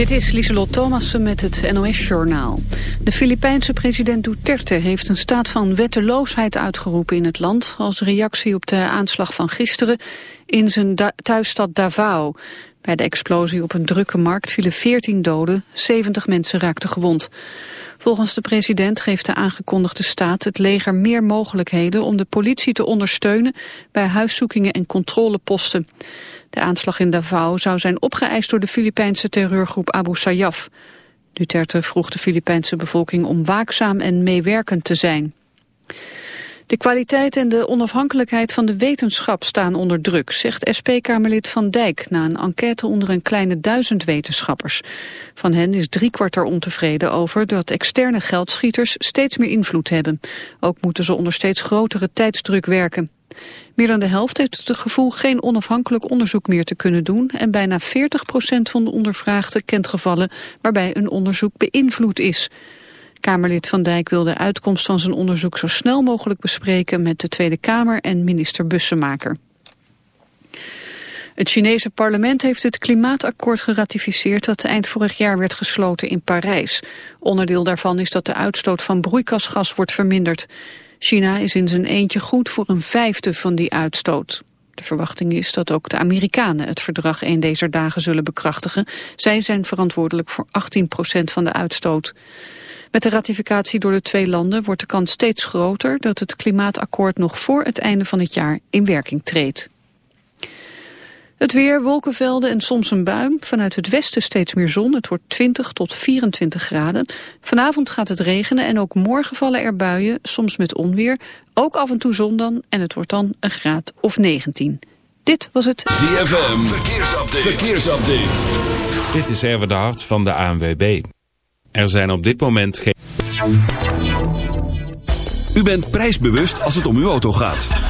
Dit is Lieselot Thomassen met het NOS-journaal. De Filipijnse president Duterte heeft een staat van wetteloosheid uitgeroepen in het land... als reactie op de aanslag van gisteren in zijn thuisstad Davao. Bij de explosie op een drukke markt vielen 14 doden, 70 mensen raakten gewond. Volgens de president geeft de aangekondigde staat het leger meer mogelijkheden... om de politie te ondersteunen bij huiszoekingen en controleposten. De aanslag in Davao zou zijn opgeëist door de Filipijnse terreurgroep Abu Sayyaf. Duterte vroeg de Filipijnse bevolking om waakzaam en meewerkend te zijn. De kwaliteit en de onafhankelijkheid van de wetenschap staan onder druk, zegt SP-Kamerlid Van Dijk na een enquête onder een kleine duizend wetenschappers. Van hen is driekwart er ontevreden over dat externe geldschieters steeds meer invloed hebben. Ook moeten ze onder steeds grotere tijdsdruk werken. Meer dan de helft heeft het gevoel geen onafhankelijk onderzoek meer te kunnen doen en bijna 40% van de ondervraagden kent gevallen waarbij een onderzoek beïnvloed is. Kamerlid Van Dijk wil de uitkomst van zijn onderzoek zo snel mogelijk bespreken met de Tweede Kamer en minister Bussemaker. Het Chinese parlement heeft het klimaatakkoord geratificeerd dat eind vorig jaar werd gesloten in Parijs. Onderdeel daarvan is dat de uitstoot van broeikasgas wordt verminderd. China is in zijn eentje goed voor een vijfde van die uitstoot. De verwachting is dat ook de Amerikanen het verdrag een deze dagen zullen bekrachtigen. Zij zijn verantwoordelijk voor 18% van de uitstoot. Met de ratificatie door de twee landen wordt de kans steeds groter dat het klimaatakkoord nog voor het einde van het jaar in werking treedt. Het weer, wolkenvelden en soms een buim. Vanuit het westen steeds meer zon. Het wordt 20 tot 24 graden. Vanavond gaat het regenen en ook morgen vallen er buien. Soms met onweer. Ook af en toe zon dan. En het wordt dan een graad of 19. Dit was het ZFM. Verkeersupdate. Verkeersupdate. Dit is Erwin de Hart van de ANWB. Er zijn op dit moment geen... U bent prijsbewust als het om uw auto gaat.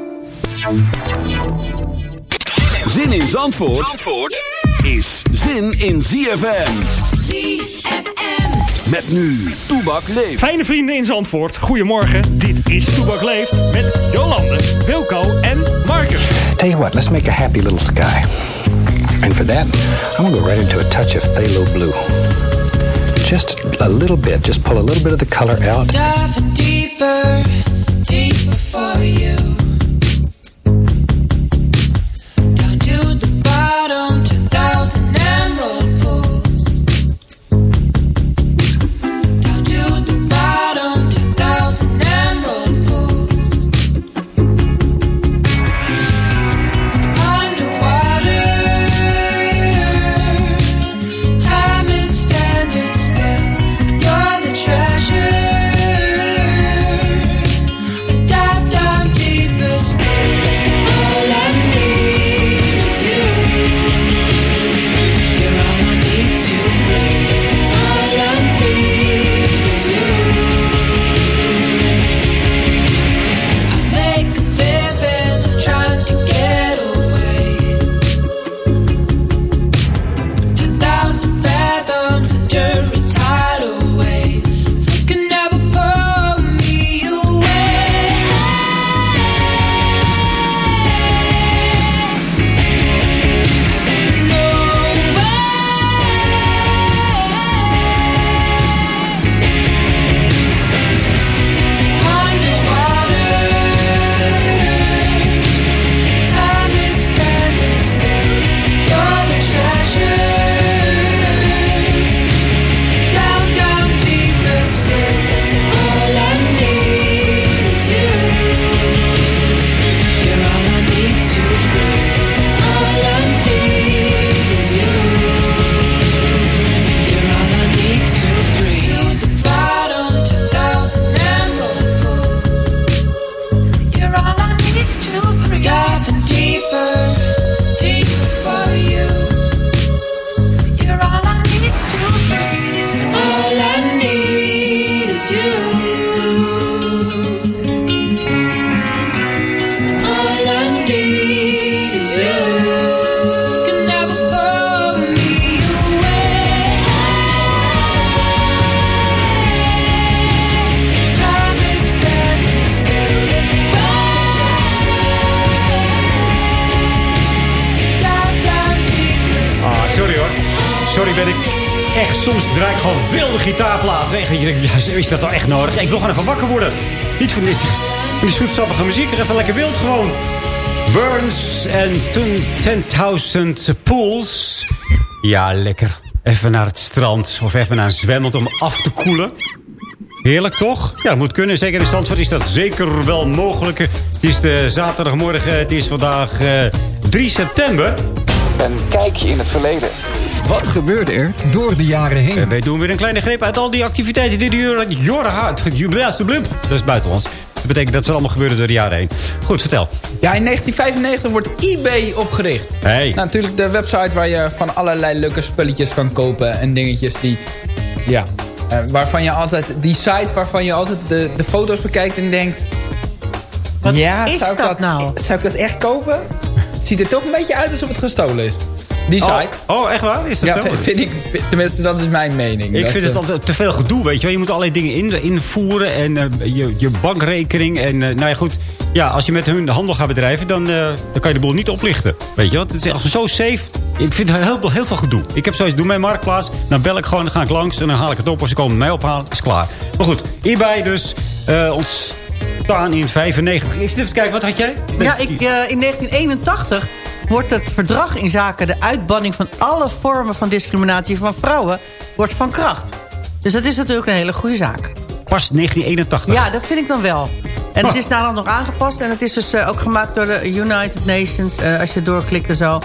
Zin in Zandvoort, Zandvoort is zin in ZFM. ZFM. Met nu, Toebak leeft. Fijne vrienden in Zandvoort, goedemorgen. Dit is Toebak leeft met Jolande, Wilco en Marcus. Tell you what, let's make a happy little sky. And for that, I'm gonna go right into a touch of phthalo blue. Just a little bit, just pull a little bit of the color out. Deeper, deeper soms draai ik gewoon wilde gitaarplaten. Echt, je is dat nou echt nodig? Ik wil gewoon even wakker worden. Niet van die, van die zoetsappige muziek. Even lekker wild gewoon. Burns en 10.000 Pools. Ja, lekker. Even naar het strand of even naar een zwembad om af te koelen. Heerlijk toch? Ja, dat moet kunnen. Zeker in Zandvoort is dat zeker wel mogelijk. Het is de zaterdagmorgen. Het is vandaag eh, 3 september. Een kijkje in het verleden. Wat gebeurde er door de jaren heen? En wij doen weer een kleine greep uit al die activiteiten die de jaren had. Jubileumsblump. Dat is buitenlands. Dat betekent dat ze allemaal gebeuren door de jaren heen. Goed, vertel. Ja, in 1995 wordt eBay opgericht. Hey. Nou, natuurlijk de website waar je van allerlei leuke spulletjes kan kopen. En dingetjes die... Ja, eh, waarvan je altijd... Die site waarvan je altijd de, de foto's bekijkt en denkt... Wat ja, is zou ik dat nou? Zou ik dat echt kopen? Ziet er toch een beetje uit alsof het gestolen is. Die Oh, site. oh, echt waar? Is dat Ja, zo? vind- vind ik... Tenminste, dat is mijn mening. Ik Dat, vind het eh, altijd te veel gedoe, weet je wel. Je moet allerlei dingen in, invoeren en eh, je, je bankrekening. En eh, nou ja, goed. Ja, als je met hun de handel gaat bedrijven, dan, eh, dan kan je de boel niet oplichten. Weet je wel. Het is echt zo safe. Ik vind het heel, heel veel gedoe. Ik heb zoiets, doe mijn marktplaats. Dan bel ik gewoon, dan ga ik langs en dan haal ik het op. Als ze komen mij ophalen, is klaar. Maar goed, hierbij dus eh, ontstaan in 95. Ik zit even te kijken, wat had jij? Ja, ik, eh, in 1981 wordt het verdrag in zaken de uitbanning van alle vormen van discriminatie van vrouwen wordt van kracht. Dus dat is natuurlijk een hele goede zaak. Pas 1981. Ja, dat vind ik dan wel. En het is naderhand nog aangepast. En het is dus eh, ook gemaakt door de United Nations. eh, als je doorklikt en zo.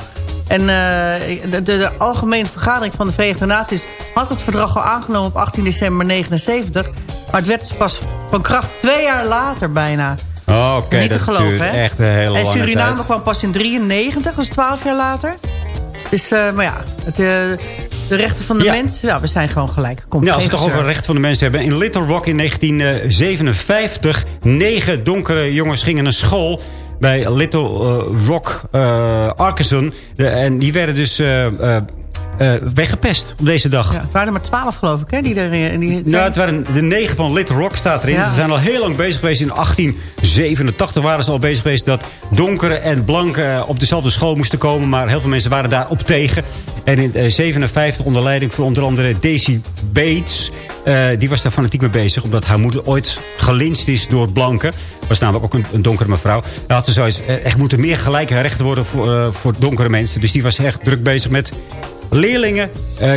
En eh, de, Algemene Vergadering van de Verenigde Naties... had het verdrag al aangenomen op 18 december 79. Maar het werd dus pas van kracht twee jaar later bijna. Oh, Oké, Niet te geloven, hè? echt een hele En Suriname tijd. kwam pas in 93, dat is 12 jaar later. Dus, eh, maar ja, het, eh, de rechten van de Ja. mens... Ja, we zijn gewoon gelijk. Komt Ja, als we het toch over gezeur. recht van de mensen hebben. In Little Rock in 1957. Negen donkere jongens gingen naar school bij Little eh, Rock Arkansas. En die werden dus eh, eh, weggepest op deze dag. Ja, het waren er maar 12 geloof ik, hè? Die er, eh, die Nou, het waren de negen van Little Rock staat erin. Ja. Ze zijn al heel lang bezig geweest. In 1887 waren ze al bezig geweest dat donkere en blanke eh, op dezelfde school moesten komen. Maar heel veel mensen waren daarop tegen. En in eh, 57 onder leiding van onder andere Daisy Bates. die was daar fanatiek mee bezig. Omdat haar moeder ooit gelinst is door blanken. Was namelijk ook een, een donkere mevrouw. Daar had ze zoiets, echt moeten meer gelijke rechten worden voor, voor donkere mensen. Dus die was echt druk bezig met leerlingen eh,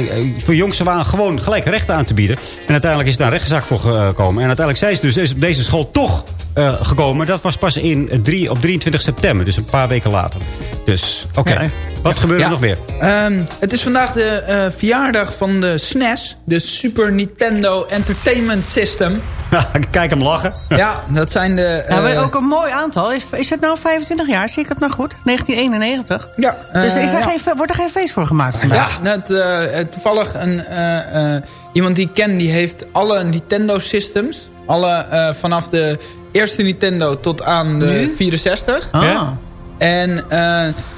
voor jongs af aan gewoon gelijke rechten aan te bieden. En uiteindelijk is daar rechtszaak voor gekomen. En uiteindelijk zijn ze dus is op deze school toch eh, gekomen. Dat was pas in, drie, op 23 september, dus een paar weken later. Dus, oké. Ja. Wat gebeurde er Ja. nog meer? Ehm, het is vandaag de eh, verjaardag van de SNES. De Super Nintendo Entertainment System. Kijk hem lachen. ja, dat zijn de... Ja, maar eh, ook een mooi aantal. Is, is het nou 25 jaar? Zie ik het nou goed? 1991? Ja. Dus is er ja. geen, wordt er geen feest voor gemaakt vandaag? Ja, het, eh, eh, toevallig een, eh, eh, iemand die ik ken, die heeft alle Nintendo systems. Alle, eh, vanaf de eerste Nintendo tot aan de Nu? 64. Ah. Ja? En eh,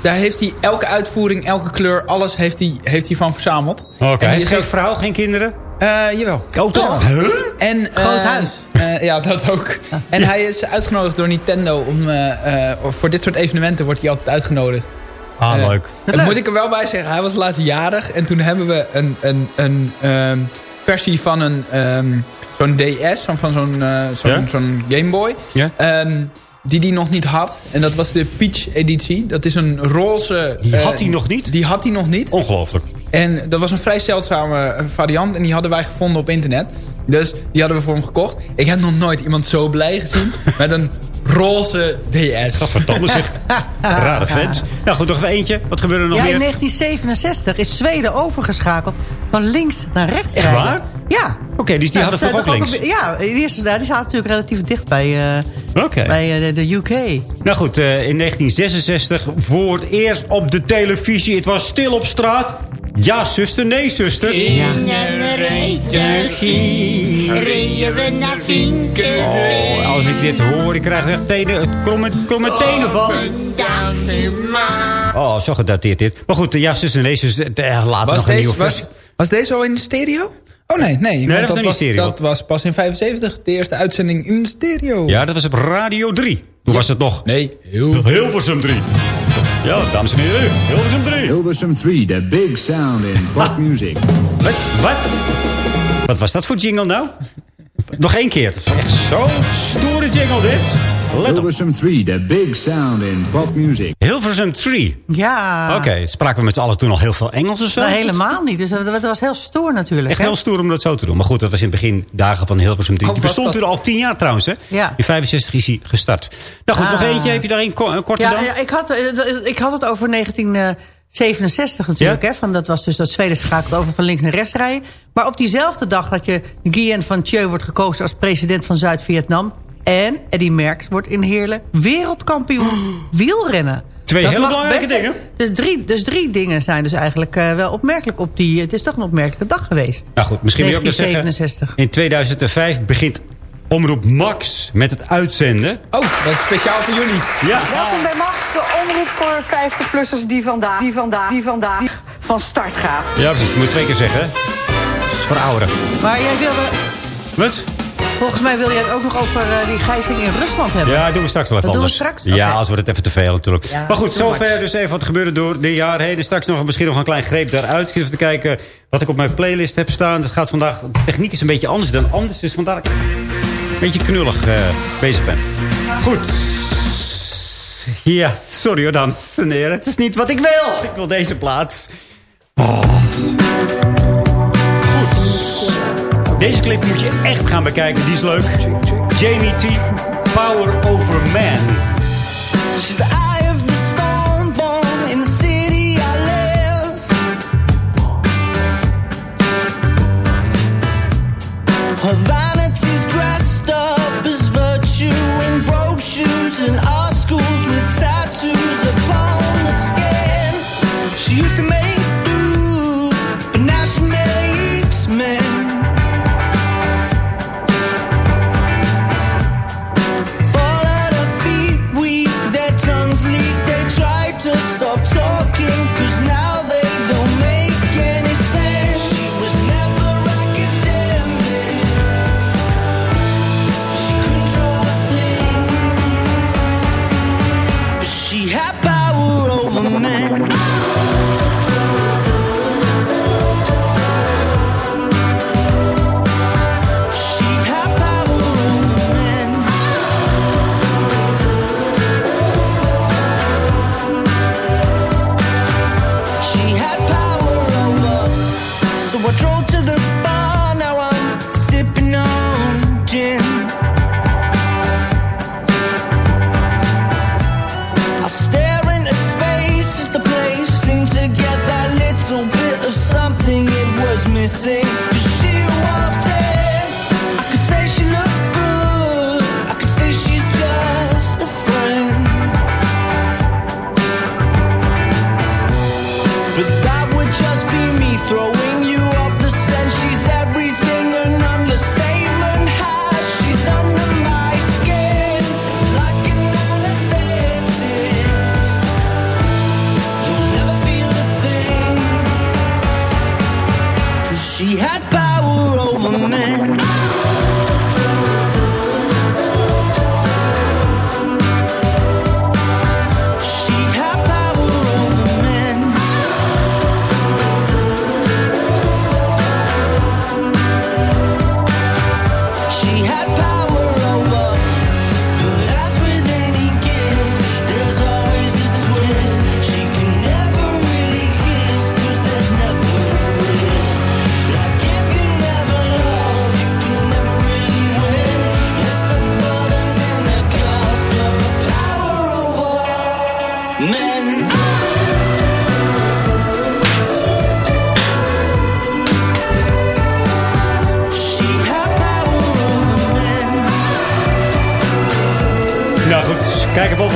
daar heeft hij elke uitvoering, elke kleur, alles heeft hij, heeft hij van verzameld. Oké, is geen ook- vrouw, geen kinderen? Eh, jawel. Oh, toch? En, eh, Groot huis. eh, ja, dat ook. En hij is uitgenodigd door Nintendo. Om, eh, eh, voor dit soort evenementen wordt hij altijd uitgenodigd. Ah, leuk. Dat moet ik er wel bij zeggen. Hij was laatst jarig. En toen hebben we een, een, een ehm, versie van een ehm, zo'n DS. Van, van zo'n zo'n Ja? Game Boy. Ja? ehm, die die nog niet had. En dat was de Peach editie. Dat is een roze... Die eh, had hij nog niet? Die had hij nog niet. Ongelooflijk. En dat was een vrij zeldzame eh, variant. En die hadden wij gevonden op internet. Dus die hadden we voor hem gekocht. Ik heb nog nooit iemand zo blij gezien. met een roze DS. Gadverdamme zeg. Rare vent. Nou goed, nog even eentje. Wat gebeurde er nog Ja, meer? in 1967 is Zweden overgeschakeld van links naar rechts. Echt rijden. waar? Ja. Oké, dus die Nou, hadden vroeger ook links. toch Ja, die, eerste, die zaten natuurlijk relatief dicht bij, eh, Oké. bij eh, de, de UK. Nou goed, eh, in 1966 voor het eerst op de televisie. Het was stil op straat. Ja, zuster, nee, zuster. Ja. Reden we naar Vinkenveen. Oh, als ik dit hoor, ik krijg er echt tenen, het kromme, kromme tenen van. Oh, zo gedateerd dit. Maar goed, ja, zuster, nee, zuster. eh, Later Was nog een nieuwe was, was deze al in de stereo? Oh nee, nee. dat was niet in stereo. Dat was pas in 75. De eerste uitzending in de stereo. Ja, dat was op Radio 3. Toen was het nog Nee, heel Hilversum 3. Ja, dames en heren, Hilversum 3. Hilversum 3, the big sound in pop music. Wat? Wat? Wat was dat voor jingle nou? Nog één keer. Dat is echt zo'n stoere jingle dit. Let op. Hilversum 3, the big sound in pop music. Hilversum 3. Ja. Oké, spraken we met z'n allen toen al heel veel Engels of zo? Nou, helemaal niet. Dus dat, was heel stoer natuurlijk. Echt hè? heel stoer om dat zo te doen. Maar goed, dat was in het begin dagen van Hilversum 3. Oh, Die bestond toen al tien jaar trouwens, hè? Ja. In 65 is hij gestart. Nou goed, nog Ah. eentje. Heb je daar een, ko- een korte Ja, dan? ja, ik, had, eh, ik had het over 1967 natuurlijk. Ja? Hè, van, dat was dus dat Zweden schakelt over van links naar rechts rijden. Maar op diezelfde dag dat je Nguyen van Thieu wordt gekozen... als president van Zuid-Vietnam. En Eddie Merckx wordt in Heerlen wereldkampioen wielrennen. Twee Dat hele belangrijke best- dingen. Dus drie, dus drie dingen zijn dus eigenlijk eh, wel opmerkelijk op die... Het is toch een opmerkelijke dag geweest. Nou goed, misschien wil je ook nog zeggen... 1967. In 2005 begint Omroep Max met het uitzenden. Oh, dat is speciaal voor jullie. Ja. Welkom bij Max, de omroep voor 50-plussers die vandaag, die vandaag, die vandaag die van start gaat. Ja, precies. Je moet het twee keer zeggen? Dat is voor ouderen. Maar jij wilde... Wat? Volgens mij wil je het ook nog over eh, die gijzeling in Rusland hebben. Ja, doen we straks wel even Dat doen we anders. straks? Ja, als wordt het even te veel natuurlijk. Ja, maar goed, zover much. dus even wat gebeurde door dit jaar heen. En straks nog misschien nog een klein greep daaruit. Ik even te kijken wat ik op mijn playlist heb staan. Het gaat vandaag... De techniek is een beetje anders dan anders. Dus vandaar dat ik een beetje knullig eh, bezig ben. Goed. Ja, sorry hoor, dames en heren. Het is niet wat ik wil. Ik wil deze plaats. Oh. Deze clip moet je echt gaan bekijken. Die is leuk. Jamie T. Power Over Man.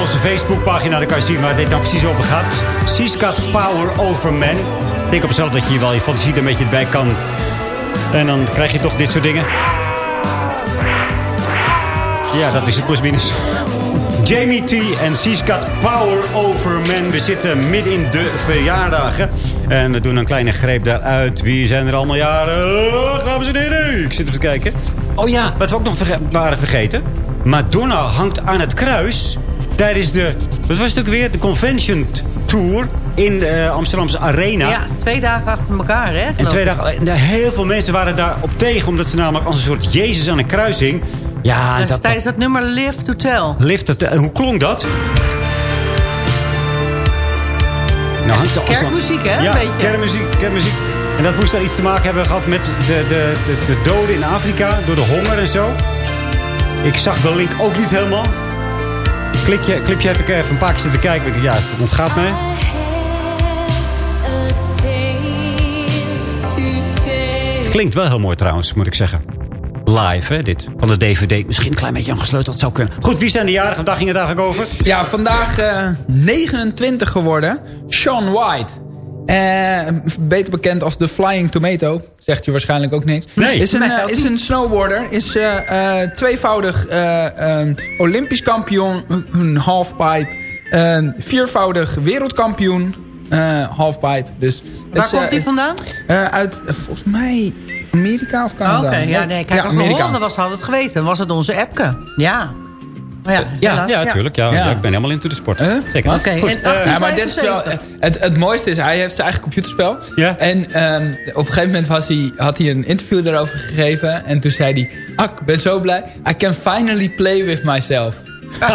Onze Facebookpagina. Dan kan je zien waar dit nou precies over gaat. Siskat Power Over Man. Ik denk op mezelf dat je hier wel je fantasie er een beetje bij kan. En dan krijg je toch dit soort dingen. Ja, dat is het plus minus. Jamie T en Siskat Power Over Man. We zitten midden in de verjaardagen. En we doen een kleine greep daaruit. Wie zijn er allemaal jaren? Dames en heren. Ik zit even te kijken. Oh ja, wat we ook nog verge- waren vergeten. Madonna hangt aan het kruis tijdens de Dat was natuurlijk weer de Convention Tour in de eh, Amsterdamse Arena. Ja, twee dagen achter elkaar, hè? En twee dagen, en heel veel mensen waren daar op tegen... omdat ze namelijk als een soort Jezus aan een kruising... Ja, Dus dat, tijdens dat nummer Live to Tell. Lift het, en hoe klonk dat? Nou, hangt ze Kerkmuziek, hè? Ja, Een kerkmuziek, kerkmuziek. En dat moest dan iets te maken hebben gehad met de, de, de, de doden in Afrika... door de honger en zo. Ik zag de link ook niet helemaal. Klikje, clipje heb ik even een paar keer zitten kijken. Ja, het ontgaat mij. Het klinkt wel heel mooi trouwens, moet ik zeggen. Live, hè, dit. Van de DVD. Misschien een klein beetje aangesleuteld zou kunnen. Goed, wie zijn de jarigen? Daar ging het eigenlijk over. Ja, vandaag eh, 29 geworden. Sean White. Eh, beter bekend als de Flying Tomato. Zegt je waarschijnlijk ook niks. Nee. Is een, eh, is een snowboarder. Is eh, eh, tweevoudig eh, eh, Olympisch kampioen. Een halfpipe. eh, viervoudig wereldkampioen. eh halfpipe. Dus, Waar dus, komt die vandaan? eh, uit, volgens mij, Amerika of Oh, Canada. Oké, ja, nee, kijk, als het Amerika. Hollander was, had het geweten. Was het onze Epke. Ja. Ja, Ja, ja, tuurlijk. Ja, Ja. ja, ik ben helemaal into de sport. Huh? Zeker. Oké, Goed, en eh, 18 Ja, maar dit is wel, 75. het, het mooiste is, hij heeft zijn eigen computerspel. Ja. En ehm, op een gegeven moment was hij, had hij een interview daarover gegeven. En toen zei hij, ah, ik ben zo blij. I can finally play with myself.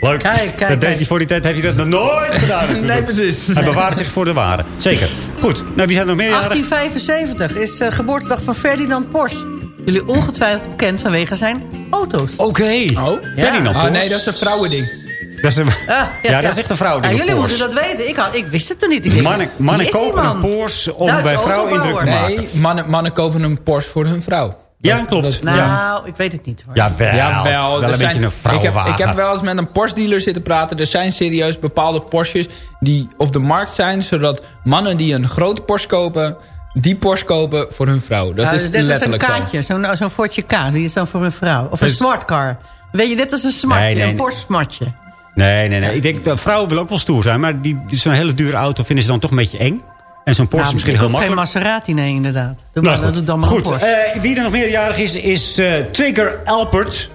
Leuk. Kijk, kijk, dat deed kijk. hij voor die tijd. Heeft hij dat nog nooit gedaan natuurlijk. Nee, precies. Hij bewaarde zich voor de ware. Zeker. Goed. Nou, wie zijn er nog meer jarig? 1875 is de geboortedag van Ferdinand Porsche. Jullie ongetwijfeld bekend vanwege zijn auto's. Oké. Oh? Ferdinand Oh Porsche. nee, dat is een vrouwending. Dat is een, Ah, ja, dat is echt een vrouw. Ja, jullie moeten dat weten. Ik, had, ik wist het toen niet. Ik Mannen, mannen kopen man? een Porsche om bij vrouwen indruk te maken. Nee, mannen, mannen kopen een Porsche voor hun vrouw. Ja, klopt. dat- Nou, Ja. ik weet het niet hoor. Ja, wel. er een zijn- beetje een ik heb, vrouwenwagen. ik heb wel eens met een Porsche dealer zitten praten. Er zijn serieus bepaalde Porsches die op de markt zijn. Zodat mannen die een grote Porsche kopen, die Porsche kopen voor hun vrouw. Dat Nou, is dit is een letterlijk kaartje, zo'n zo'n Fortje K. Die is dan voor een vrouw. Of een Dus- smartcar. Weet je, dit is een smartje, Nee, nee, een. Porsche smartje. Nee, nee, nee. Ik denk, dat vrouwen willen ook wel stoer zijn. Maar zo'n hele dure auto vinden ze dan toch een beetje eng. En zo'n Porsche Nou, is misschien heel hoef geen makkelijk. Maserati, nee, inderdaad. Doe Nou maar, goed, doe dan maar een goed. Eh, wie er nog meerjarig is, is eh, Trigger Alpert.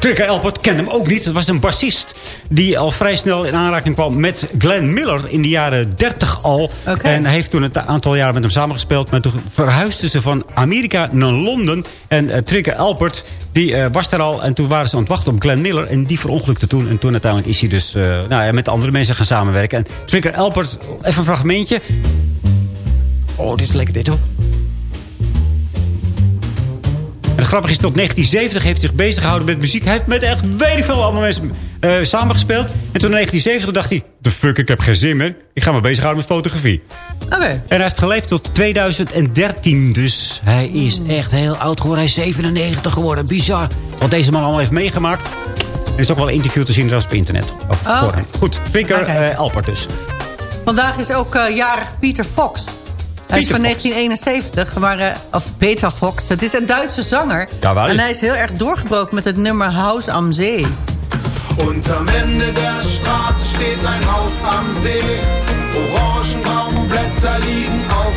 Trigger Alpert kende hem ook niet. Dat was een bassist die al vrij snel in aanraking kwam met Glenn Miller in de jaren 30 al. En hij heeft toen een aantal jaren met hem samengespeeld. Maar toen verhuisden ze van Amerika naar Londen. En eh, Trigger Alpert die, eh, was daar al. En toen waren ze aan het wachten op Glenn Miller. En die verongelukte toen. En toen uiteindelijk is hij dus eh, nou, ja, met andere mensen gaan samenwerken. En Trigger Alpert, even een fragmentje. Oh, dit is lekker dit hoor. En het grappige is, tot 1970 heeft hij zich bezig gehouden met muziek. Hij heeft met echt weet ik veel allemaal mensen eh, samengespeeld. En toen in 1970 dacht hij, the fuck, ik heb geen zin meer. Ik ga me bezighouden met fotografie. Oké. En hij heeft geleefd tot 2013. Dus hij is echt heel oud geworden. Hij is 97 geworden. Bizar. Wat deze man allemaal heeft meegemaakt. Er is ook wel een interview te zien trouwens op internet. Over Oh. voor hem. Goed, Trigger Oké. eh, Alpert dus. Vandaag is ook eh, jarig Pieter Fox. Hij is van Fox. 1971, maar, eh, of Peter Fox. Het is een Duitse zanger. Ja, en hij is heel erg doorgebroken met het nummer House am See. Und am Ende der Straße steht ein Haus am See. Orangenbaumblätter liegen auf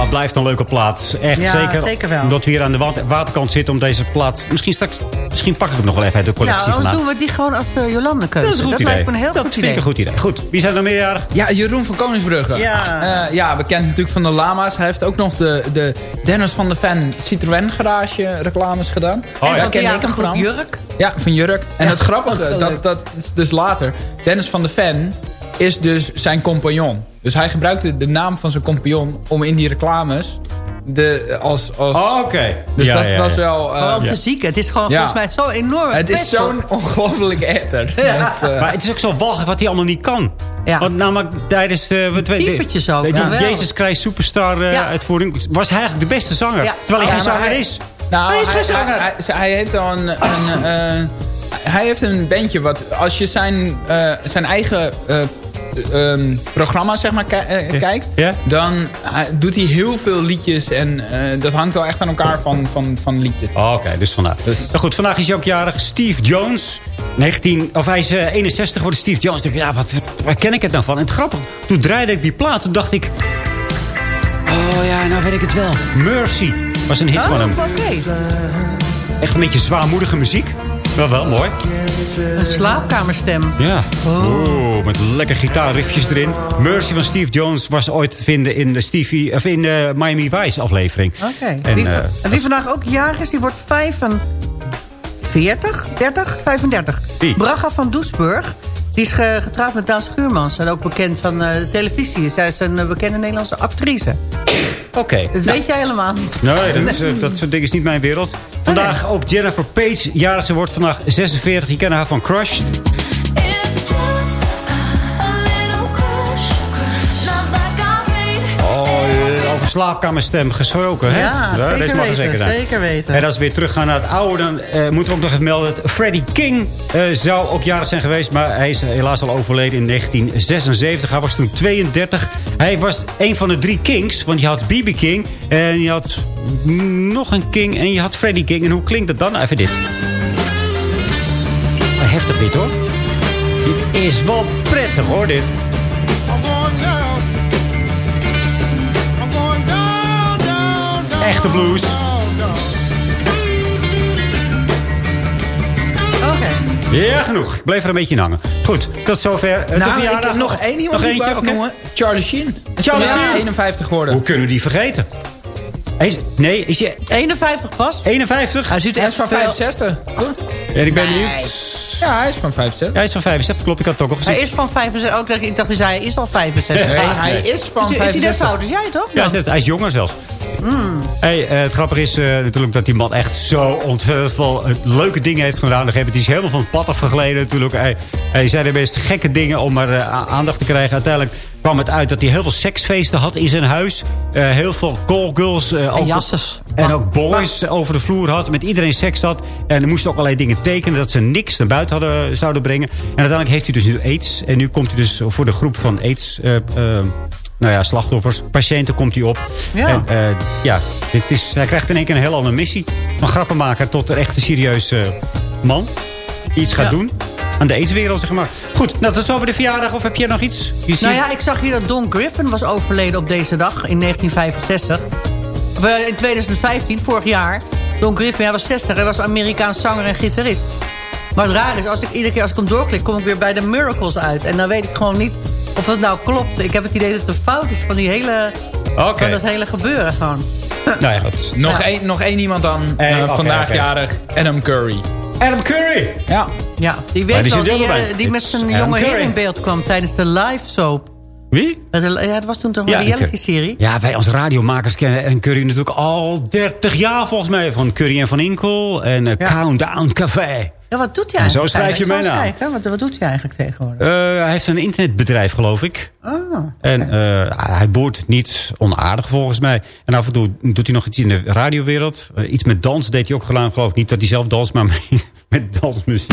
Weg. Ah, blijft een leuke plaat. Echt Ja, zeker. zeker wel. Omdat we hier aan de wa- waterkant zitten om deze plaat... Misschien straks... Misschien pak ik hem nog wel even uit de collectie Nou, anders doen we die gewoon als de Jolande keuze. Dat is een goed idee. lijkt me een heel dat goed vind idee. ik een goed idee. Goed, wie zijn er meerjarig? Ja, Jeroen van Koningsbrugge. Ja. Eh, ja, bekend natuurlijk van de Lama's. Hij heeft ook nog de, de Dennis van de Fan Citroën garage reclames gedaan. Oh, en Daar van ken ik hem van. Jurk. Ja, van Jurk. En Ja, het grappige, dat, dat is dus later. Dennis van de Fan is dus zijn compagnon. Dus hij gebruikte de naam van zijn compagnon om in die reclames... De, als, als, Oh, oké. Dus Ja, dat ja, was ja. wel... eh, Maar om Ja. te zieken. Het is gewoon Ja. volgens mij zo enorm. het is zo'n hoor. ongelofelijke etter. Ja. Met, eh, Maar het is ook zo walgelijk wat hij allemaal niet kan. Ja. Want namelijk tijdens de... weet- typetjes ook, de- ja. die Wel. Jezus Christ Superstar eh, Ja. uitvoering... was hij eigenlijk de beste zanger. Ja. Terwijl hij Ja, geen zanger hij- is. Nou, Hij is hij, geen zanger. hij, hij- hij heeft al een... een eh, hij heeft een bandje wat... Als je zijn, eh, zijn eigen eh, ehm, programma zeg maar, eh, kijkt... Dan eh, doet hij heel veel liedjes. En eh, dat hangt wel echt aan elkaar van, van, van liedjes. Oh, Oké, dus vandaag. Dus- Nou goed, vandaag is hij ook jarig. Steve Jones. 19, of hij is eh, 61 geworden. Steve Jones. Ik ja, wat, waar ken ik het nou van? En het grappige, toen draaide ik die plaat. Toen dacht ik... Oh ja, nou weet ik het wel. Mercy was een hit Oh, van hem. Echt een beetje zwaarmoedige muziek. Wel, wel mooi. Een slaapkamerstem. Ja. Oeh, met lekker gitaarriffjes erin. Mercy van Steve Jones was ooit te vinden in de, Stevie, of in de Miami Vice aflevering. Oké. En, Wie, eh, en wie vandaag ook jarig is, die wordt 45, 30, 35. Wie? Braga van Doesburg. Die is ge- getrouwd met Daan Schuurmans. En ook bekend van eh, de televisie. Zij is een eh, bekende Nederlandse actrice. Oké. Dat weet jij helemaal niet. Nee, dat, is, eh, dat soort dingen is niet mijn wereld. Vandaag ook Jennifer Page, jarig. Ze wordt vandaag 46. Je kent haar van Crush. Slaapkamerstem gesproken, hè? Ja, zeker mag er weten, zeker weten. En als we weer teruggaan naar het oude, dan eh, moeten we ook nog even melden... dat Freddie King eh, zou ook jarig zijn geweest... maar hij is helaas al overleden in 1976. Hij was toen 32. Hij was een van de drie Kings, want je had B.B. King... en je had nog een King en je had Freddie King. En hoe klinkt dat dan? Even dit. Heftig dit, hoor. Dit is wel prettig, hoor, dit. Echte blues. Oké. Ja, genoeg. Ik bleef er een beetje in hangen. Goed, tot zover. Eh, de Nou, ik heb nog één iemand Nog die ik noemen. Charlie Sheen. Charlie Sheen. 51 geworden. Hoe kunnen we die vergeten? Hij is, nee, is je 51 pas? 51? Hij ziet er echt van veel... 65. En ik ben benieuwd. Ja, hij is van 65. Hij is van 75, klopt. Ik had het ook al gezien. Hij is van 65. Ook, dat- ik dacht, hij zei, hij is al 65. Nee, hij is van Is hij net 65. zo oud als jij, toch? Ja, hij is- hij is jonger zelfs. Hey, eh, het grappige is eh, natuurlijk dat die man echt zo ontzettend veel eh, leuke dingen heeft gedaan. Hij is helemaal van het pad afgegleden natuurlijk. Hij, hij zei de meest gekke dingen om er aandacht te krijgen. Uiteindelijk kwam het uit dat hij heel veel seksfeesten had in zijn huis. Eh, heel veel callgirls. eh, ook- jasses. En ook boys over de vloer had. Met iedereen seks had. En er moesten ook allerlei dingen tekenen. Dat ze niks naar buiten hadden, zouden brengen. En uiteindelijk heeft hij dus nu aids. En nu komt hij dus voor de groep van aids... eh, eh, nou ja, slachtoffers, patiënten komt hij op. Ja. En eh, ja, dit is, hij krijgt in één keer een heel andere missie. Van grappenmaker tot een echte serieuze man. Die iets gaat Ja. doen aan de aidswereld, zeg maar. Goed, nou, tot zover de verjaardag. Of heb jij nog iets? Je ziet- Nou ja, ik zag hier dat Don Griffin was overleden op deze dag in 1965. Of, eh, In 2015, vorig jaar. Don Griffin, hij was 60. Hij was Amerikaans zanger en gitarist. Maar het raar is, als ik, iedere keer als ik hem doorklik... kom ik weer bij de Miracles uit. En dan weet ik gewoon niet of het nou klopt. Ik heb het idee dat het een fout is van, die hele, van dat hele gebeuren gewoon. Nou ja, dat is- Nog, Ja. één, nog één iemand dan. Eh, vandaag jarig. Adam Curry. Adam Curry. Ja. Ja, die weet die wel, die, eh, die met zijn Adam jonge heer in beeld kwam tijdens de live soap. Wie? Dat, ja, dat was toen toch een Ja, reality-serie? Ja, wij als radiomakers kennen Adam Curry natuurlijk al 30 jaar volgens mij. Van Curry en Van Inkel en eh, Countdown Café. Ja, wat doet hij En zo eigenlijk? schrijf je mijn naam. kijken, wat, wat doet hij eigenlijk tegenwoordig? Eh, hij heeft een internetbedrijf, geloof ik. Ah, En eh, hij boert niet onaardig volgens mij. En af en toe doet hij nog iets in de radiowereld. Eh, iets met dans deed hij ook gedaan, geloof ik. Niet dat hij zelf danst, maar met dansmuziek.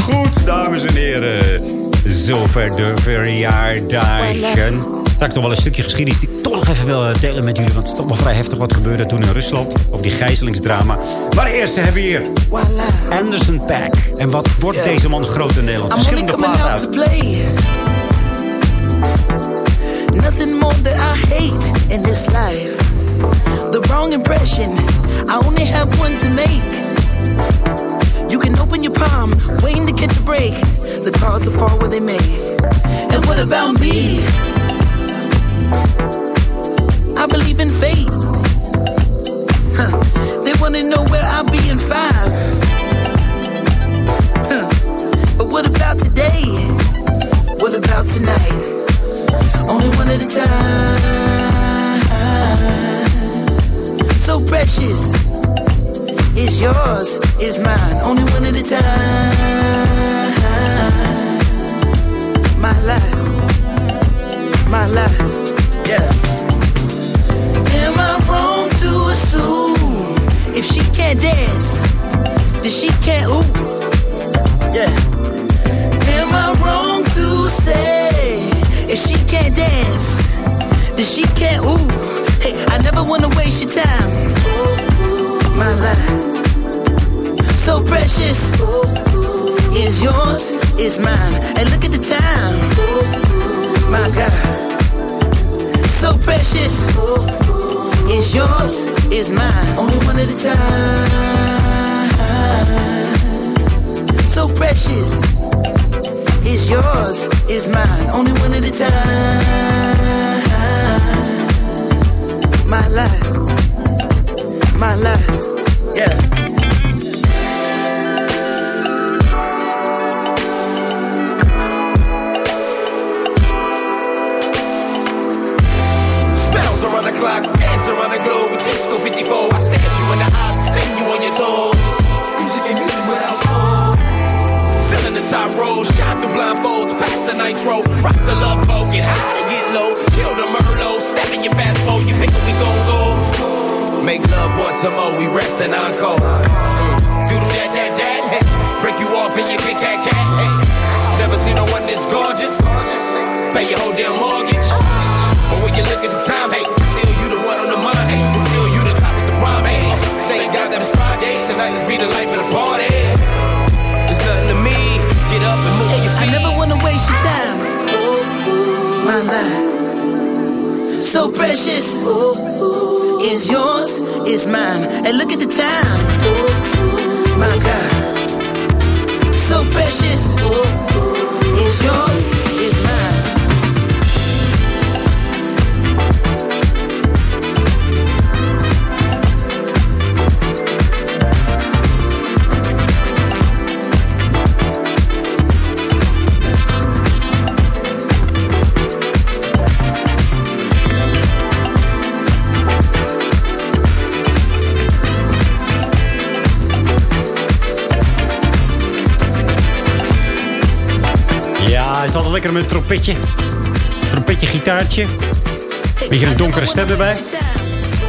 Goed, dames en heren. Zover de verjaardagen. Straks nog wel een stukje geschiedenis die ik toch nog even wil eh, delen met jullie. Want het is toch wel vrij heftig wat gebeurde toen in Rusland. Over die gijzelingsdrama. Maar eerst hebben we hier Anderson Paak. En wat wordt deze man groot in Nederland? Verschillende platen uit. play. Nothing more that I hate in this life. The wrong impression. I only have one to make. You can open your palm, waiting to catch a break. The cards will fall where they may. And what about me? I believe in fate. Huh. They wanna know where I'll be in five. Huh. But what about today? What about tonight? Only one at a time. So precious. It's yours, it's mine. Only one at a time. My life. My life. Yeah. Am I wrong to assume if she can't dance, then she can't ooh? Yeah. Am I wrong to say if she can't dance, then she can't ooh? Hey, I never wanna waste your time. My life, so precious, is yours, is mine. And look at the time, my God, so precious, is yours, is mine. Only one at a time. so precious. It's yours, it's mine, only one at a time. My life, my life, nitro. Rock the love boat, get high to get low. Chill the Merlot, step in your fast mode, you pick we gon' go. Make love once a more, we rest and encore. Mm. That, that, that, hey. Break you off and you kick cat, cat, hey. Never seen no one this gorgeous. Pay your whole damn mortgage. But when you look at the time, hey, still you the one on the mind, hey, still you the top of the prime, hey. Thank God that it's Friday, tonight let's be the life of the party. Get up and move your I never wanna waste your time. My life, so precious. It's yours, it's mine. And look at the time. My God, so precious. It's yours, altijd lekker met een trompetje. Trompetje, gitaartje. Beetje een donkere stem erbij.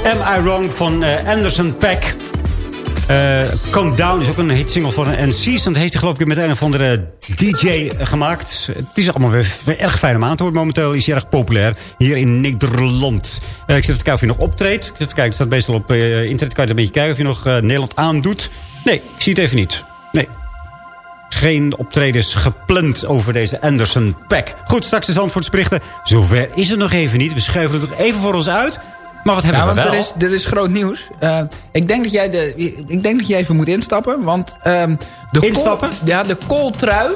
Am I Wrong van eh, Anderson Pack. Eh Come Down is ook een hitsingle van een Season. Dat heeft hij geloof ik met een of andere DJ gemaakt. Het is allemaal weer, weer erg fijn om aan te horen. Momenteel is hij erg populair hier in Nederland. Eh, ik zit te kijken of hij nog optreedt. Ik zit even kijken, het staat meestal op eh, internet. Kan je een beetje kijken of hij nog Nederland aandoet. Nee, ik zie het even niet. Geen optredens gepland over deze Anderson Pack. Goed, straks de Zandvoortsberichten. Zover is het nog even niet. We schuiven het nog even voor ons uit. Maar wat hebben Ja, we want wel? er is, er is groot nieuws. Eh, ik, denk dat jij de, ik denk dat jij even moet instappen. Want ehm, de Instappen? Kool, ja, de kooltrui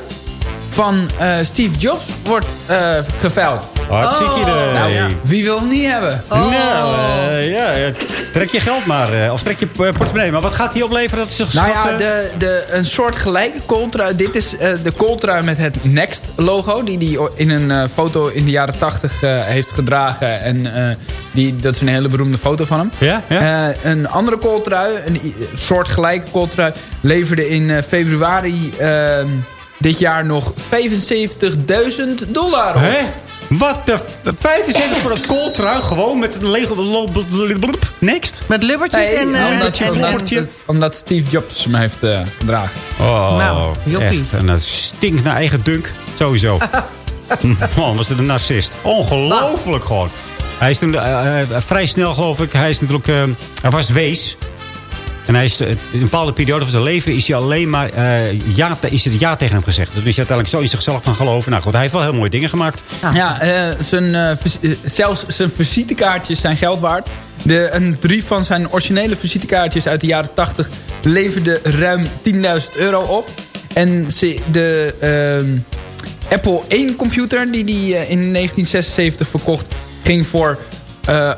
van eh, Steve Jobs wordt eh geveild. Hartstikke idee. Nou, ja, wie wil hem niet hebben? Nou, eh, ja, ja, trek je geld maar. eh, of trek je eh, portemonnee. Maar wat gaat hij opleveren? Dat is een Nou schat, ja, de, de, een soort gelijke kooltrui. Dit is eh, de kooltrui met het Next logo. Die hij in een eh, foto in de jaren 80 eh, heeft gedragen. En eh, die, dat is een hele beroemde foto van hem. Ja, ja. Eh, een andere kooltrui, een soort gelijke kooltrui... leverde in eh, februari eh, dit jaar nog 75.000 dollar op. Hè? Wat de... 75 voor een kooltrui. Gewoon met een lege... lo- Next. Met lubbertjes en... eh, omdat, en- omdat, omdat Steve Jobs hem heeft eh, gedragen. Oh, Nou, joppie. echt. En dat stinkt naar eigen dunk. Sowieso. Man, was het een narcist. Ongelooflijk gewoon. Hij is toen eh, eh, vrij snel, geloof ik. Hij is natuurlijk... eh, hij was wees. En hij is, in een bepaalde periode van zijn leven is hij alleen maar eh, ja, is er ja tegen hem gezegd. Dus is hij uiteindelijk zo in zichzelf gaan geloven. Nou goed, hij heeft wel heel mooie dingen gemaakt. Ja, eh, zijn, eh, vis- zelfs zijn visitekaartjes zijn geld waard. De, een drie van zijn originele visitekaartjes uit de jaren 80 leverden ruim 10.000 euro op. En ze, de ehm, Apple 1 computer die hij in 1976 verkocht... ging voor eh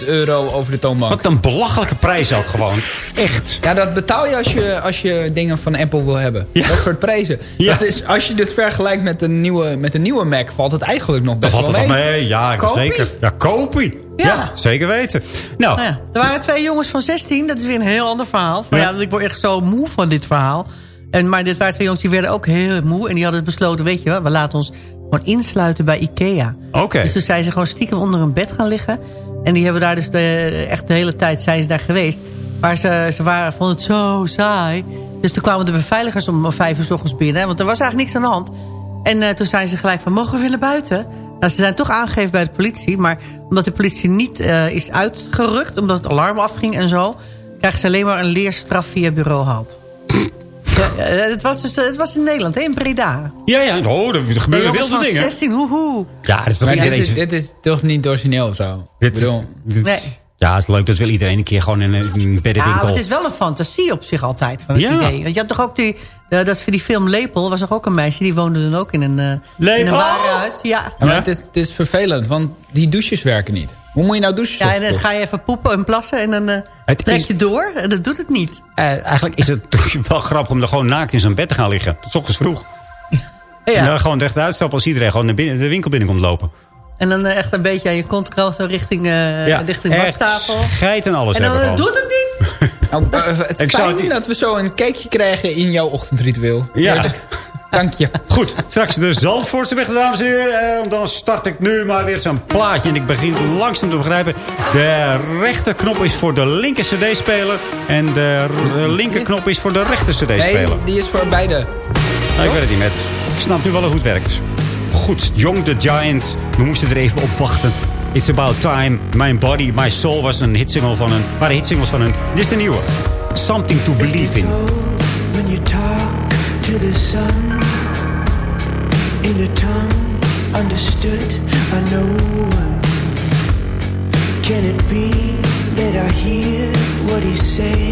815.000 euro over de toonbank. Wat een belachelijke prijs ook gewoon. Echt. Ja, dat betaal je als je, als je dingen van Apple wil hebben. Dat soort prijzen. Ja. Dat is, als je dit vergelijkt met een, nieuwe, met een nieuwe Mac... valt het eigenlijk nog Dat best valt wel er nog mee. mee. Ja, Kopie? zeker. Ja, kopie. Ja. Ja. zeker weten. Nou, Nou ja, er waren twee jongens van 16. Dat is weer een heel ander verhaal. Van, Ja. ja. ik word echt zo moe van dit verhaal. En, maar dit waren twee jongens die werden ook heel moe. En die hadden besloten, weet je wel, we laten ons gewoon insluiten bij Ikea. Oké. Dus toen zijn ze gewoon stiekem onder een bed gaan liggen. En die hebben daar dus de, echt de hele tijd zijn ze daar geweest. Maar ze, ze waren, vonden het zo saai. Dus toen kwamen de beveiligers om vijf uur s ochtends binnen. Want er was eigenlijk niks aan de hand. En eh, toen zijn ze gelijk van, mogen we weer naar buiten? Nou, ze zijn toch aangegeven bij de politie. Maar omdat de politie niet eh, is uitgerukt, omdat het alarm afging en zo... krijgen ze alleen maar een leerstraf via bureauhalt. Ja, eh, het, was dus, eh, het was in Nederland, hè, in Breda. ja, ja. Oh, er gebeuren wilde van dingen. 16, hoehoe. Ja, dat is toch Maar dit is, dit is toch niet origineel of zo? Dit- Ik bedoel, dit- Nee. Ja, het is leuk. Dat wil iedereen een keer gewoon in een, in een Ja, beddenwinkel. maar het is wel een fantasie op zich altijd. Van het Ja. idee. Want je had toch ook die, eh, dat voor die film Lepel was er ook een meisje. Die woonde dan ook in een, eh, in Lepel? een warenhuis. Ja. Ja, maar het, is, het is vervelend, want die douches werken niet. Hoe moet je nou douchen? Ja, en dan ga je even poepen en plassen en dan eh, Het trek is- je door. En dat doet het niet. Eh, eigenlijk is het wel grappig om er gewoon naakt in zijn bed te gaan liggen. Tot 's ochtends vroeg. Ja. En dan gewoon recht uitstappen als iedereen gewoon naar binnen, de winkel binnenkomt lopen. En dan eh, echt een beetje aan je kont zo richting, eh Ja, richting echt wastafel. scheid en alles En dan doet het niet. Nou, het Ik is zou fijn het- dat we zo een cakeje krijgen in jouw ochtendritueel. Ja. Heerlijk. Dank je. Goed, straks de Zandvoortse weg, dames en heren. Eh, dan start ik nu maar weer zo'n plaatje. En ik begin langzaam te begrijpen. De rechterknop is voor de linker cd-speler. En de linkerknop is voor de rechter cd-speler. Nee, die is voor beide. Nou, ik weet het niet met. Ik snap nu wel hoe het werkt. Goed, Young the Giant. We moesten er even op wachten. It's About Time. My Body, My Soul was een hitsingle van hun. waren hitsingles van hun. Dit is de nieuwe. Something to Believe in. To the sun in a tongue understood by no one, can it be that I hear what he's saying?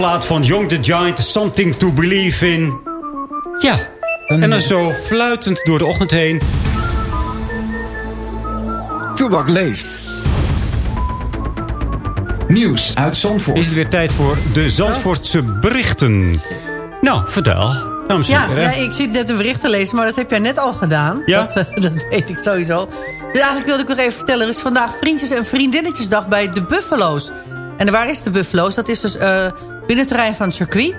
Plaat van Young the Giant. Something to believe in. Ja, en dan zo fluitend door de ochtend heen. Toebak leeft. Nieuws uit Zandvoort. Is het weer tijd voor de Zandvoortse berichten. Nou, vertel. En Ja, ja, ik zit net een bericht te lezen, maar dat heb jij net al gedaan. Ja? Dat, eh, dat weet ik sowieso. Dus eigenlijk wilde ik nog even vertellen... er is vandaag vriendjes- en vriendinnetjesdag bij de Buffalo's. En waar is de Buffalo's? Dat is dus eh binnen het terrein van het circuit.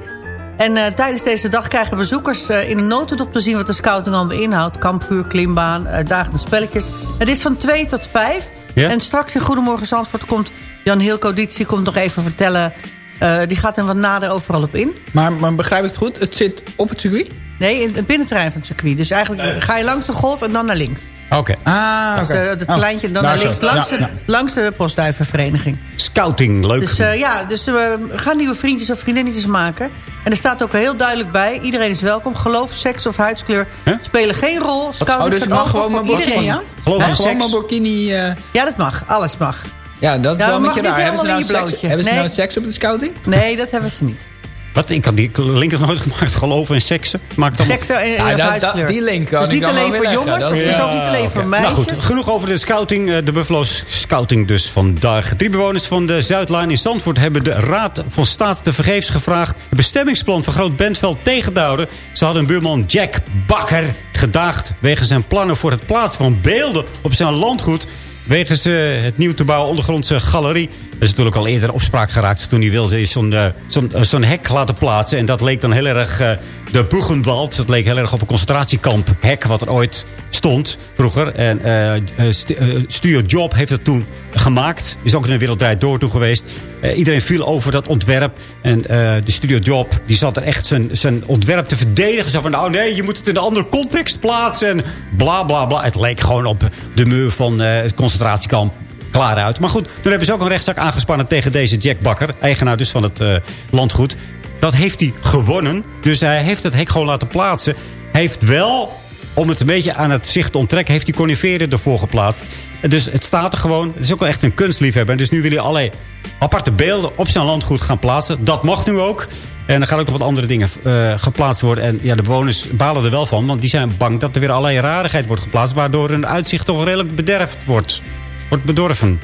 En eh, tijdens deze dag krijgen bezoekers eh, in een notendop te zien... wat de scouting allemaal inhoudt. Kampvuur, klimbaan, uitdagende spelletjes. Het is van 2 tot 5. Ja? En straks in Goedemorgen Zandvoort komt Jan Hilco Dietz... komt nog even vertellen... eh, die gaat er wat nader overal op in. Maar, maar begrijp ik het goed? Het zit op het circuit? Nee, in het binnenterrein van het circuit. Dus eigenlijk ga je langs de golf en dan naar links. Oké. Ah, Dus oké. eh, het Oh, kleintje dan daar naar links. Langs, Ja, de, ja. langs de postduivenvereniging. Scouting, leuk. Dus eh, ja, dus eh, we gaan nieuwe vriendjes of vriendinnetjes maken. En er staat ook heel duidelijk bij. Iedereen is welkom. Geloof, seks of huidskleur spelen geen rol. Scouting Oh, dus mag gewoon bikini iedereen. aan? Geloof in gewoon eh, Ja, dat mag. Alles mag. Ja, dat is Ja, wel een beetje raar. Hebben ze, nou seks, hebben ze Nee. nou seks op de scouting? Nee, dat hebben ze niet. Wat? Ik had die link nog nooit gemaakt. Geloven in seksen. Maak dan Seksen en, Ja, dat- dat- die link kan Dus niet alleen voor leggen. jongens. Het is ook Ja, niet alleen oké. voor Nou meisjes. goed, genoeg over de scouting. eh, De Buffalo Scouting dus vandaag. Drie bewoners van de Zuidlaan in Zandvoort... hebben de Raad van State te vergeefs gevraagd... het bestemmingsplan van Groot Bentveld tegen te houden. Ze hadden buurman Jack Bakker gedaagd... wegens zijn plannen voor het plaatsen van beelden op zijn landgoed... Wegens eh, het nieuw te bouwen ondergrondse galerie. Dat is natuurlijk al eerder opspraak geraakt toen hij wilde zo'n eh, zo'n eh, hek laten plaatsen. En dat leek dan heel erg de Boegenwald. Dat leek heel erg op een concentratiekamp hek wat er ooit stond vroeger. En eh, st- eh, Studio Job heeft het toen gemaakt. Is ook in de wereld draait door toe geweest. Iedereen viel over dat ontwerp. En de Studio Job die zat er echt zijn, ontwerp te verdedigen. Zo van, nou nee, je moet het in een andere context plaatsen. En bla bla bla. Het leek gewoon op de muur van het concentratiekamp. Klaar uit. Maar goed, toen hebben ze ook een rechtszaak aangespannen tegen deze Jack Bakker. Eigenaar dus van het landgoed. Dat heeft hij gewonnen. Dus hij heeft het hek gewoon laten plaatsen. Hij heeft wel, om het een beetje aan het zicht te onttrekken... heeft hij coniferen ervoor geplaatst. Dus het staat er gewoon. Het is ook wel echt een kunstliefhebber. Dus nu wil hij allerlei aparte beelden op zijn landgoed gaan plaatsen. Dat mag nu ook. En dan gaan ook nog wat andere dingen eh, geplaatst worden. En ja, de bewoners balen er wel van. Want die zijn bang dat er weer allerlei rarigheid wordt geplaatst. Waardoor hun uitzicht toch redelijk bederfd wordt. Wordt bedorven.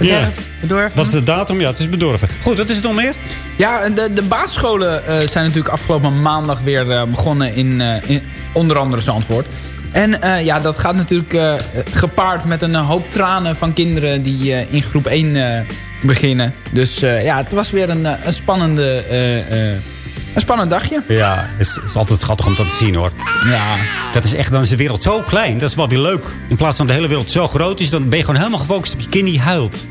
Bederf, bedorven. Wat is de datum? Ja, het is bedorven. Goed, wat is het nog meer? Ja, de, de basisscholen eh, zijn natuurlijk afgelopen maandag weer eh, begonnen in, eh, in onder andere Zandvoort. En eh, ja, dat gaat natuurlijk eh, gepaard met een hoop tranen van kinderen die eh, in groep 1 eh, beginnen. Dus eh, ja, het was weer een, eh, een spannende... een spannend dagje. Ja, het is, altijd schattig om dat te zien hoor. Ja. Dat is echt, dan is de wereld zo klein. Dat is wel weer leuk. In plaats van de hele wereld zo groot is, dan ben je gewoon helemaal gefocust op je kind die huilt.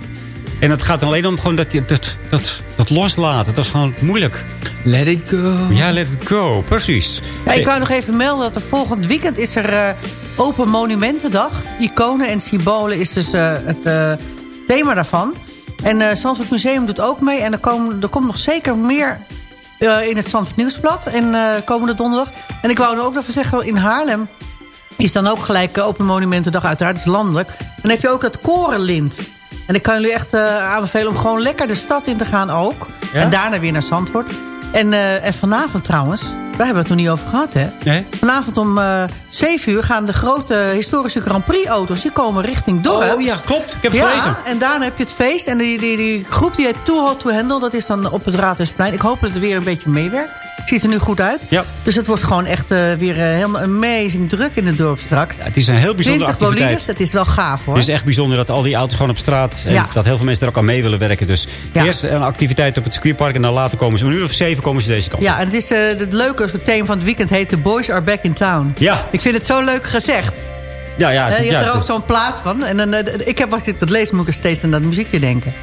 En het gaat alleen om gewoon dat, dat, dat, dat loslaten. Dat is gewoon moeilijk. Let it go. Ja, let it go. Precies. Ja, ik wou nog even melden dat er volgend weekend is er eh, Open Monumentendag. Iconen en symbolen is dus eh, het eh, thema daarvan. En eh Zandvoort Museum doet ook mee. En er, komen, er komt nog zeker meer eh, in het Zandvoort Nieuwsblad. En eh, komende donderdag. En ik wou er ook nog even zeggen, in Haarlem is dan ook gelijk eh, Open Monumentendag. Uiteraard, het is landelijk. Dan heb je ook het Korenlint. En ik kan jullie echt aanbevelen om gewoon lekker de stad in te gaan ook. Ja? En daarna weer naar Zandvoort. En, en vanavond trouwens, daar hebben we het nog niet over gehad hè. Nee? Vanavond om eh 7 uur gaan de grote historische Grand Prix auto's. Die komen richting Dorp. Oh ja, klopt. Ik heb het ja, gelezen. en daarna heb je het feest. En die, die, die groep die heet Too Hot to Handle. Dat is dan op het Raadhuisplein. Ik hoop dat het weer een beetje meewerkt. Ziet er nu goed uit. Ja. Dus het wordt gewoon echt eh, weer eh, helemaal amazing druk in het dorp straks. Ja, het is een heel bijzondere 20 activiteit. bolides, het is wel gaaf hoor. Het is echt bijzonder dat al die auto's gewoon op straat... en Ja. dat heel veel mensen er ook aan mee willen werken. Dus eerst een activiteit op het circuitpark... en dan later komen ze om een uur of zeven komen ze deze kant op. Ja, en het, is, eh, het leuke het thema van het weekend heet... The Boys Are Back in Town. Ja. Ik vind het zo leuk gezegd. Ja, ja, Eh, je hebt er ook zo'n plaat van. En dan, eh, ik heb, als ik dat lees, moet ik er steeds aan dat muziekje denken.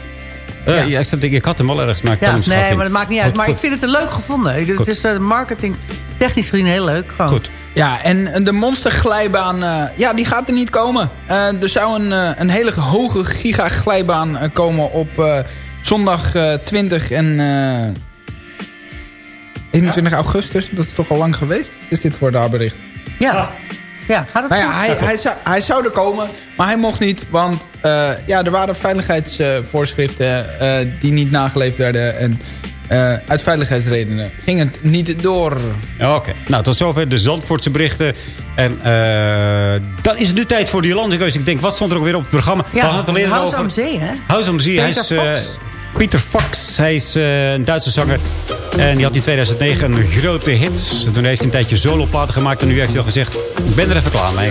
Eh, ja, ik, zat- ik had hem wel ergens, maar ik kan Ja, nee, maar dat maakt niet uit. Maar ik vind het een leuk gevonden. Het is uh, marketing technisch gezien heel leuk. Gewoon. Goed. Ja, en de monsterglijbaan, eh ja, die gaat er niet komen. Eh, er zou een, eh, een hele hoge gigaglijbaan komen op eh, zondag eh, 20 en eh 21 augustus. Dat is toch al lang geweest? Wat is dit voor daar bericht? Ja. Ja, gaat het Nou ja, goed? hij, hij, zou, hij zou er komen, maar hij mocht niet. Want eh, ja, er waren veiligheidsvoorschriften eh, die niet nageleefd werden. En eh, uit veiligheidsredenen ging het niet door. Ja, Oké, nou tot zover de Zandvoortse berichten. En eh, dan is het nu tijd voor die landingkeus. Ik denk, wat stond er ook weer op het programma? We hadden Ja, het eerder House over. Zee, hè? House am Zee. Hij is, Peter Fox. Hij is eh, een Duitse zanger. En die had in 2009 een grote hit. Toen heeft hij een tijdje soloplaten gemaakt. En nu heeft hij al gezegd, ik ben er even klaar mee.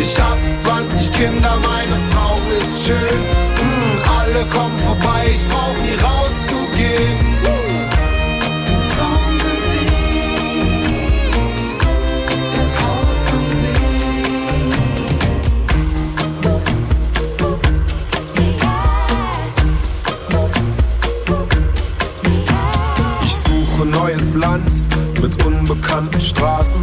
Ich hab 20 Kinder, meine Frau ist schön. Mm, alle kommen vorbei, ich brauch nie rauszugehen. Das Haus am Ich suche neues Land mit unbekannten Straßen.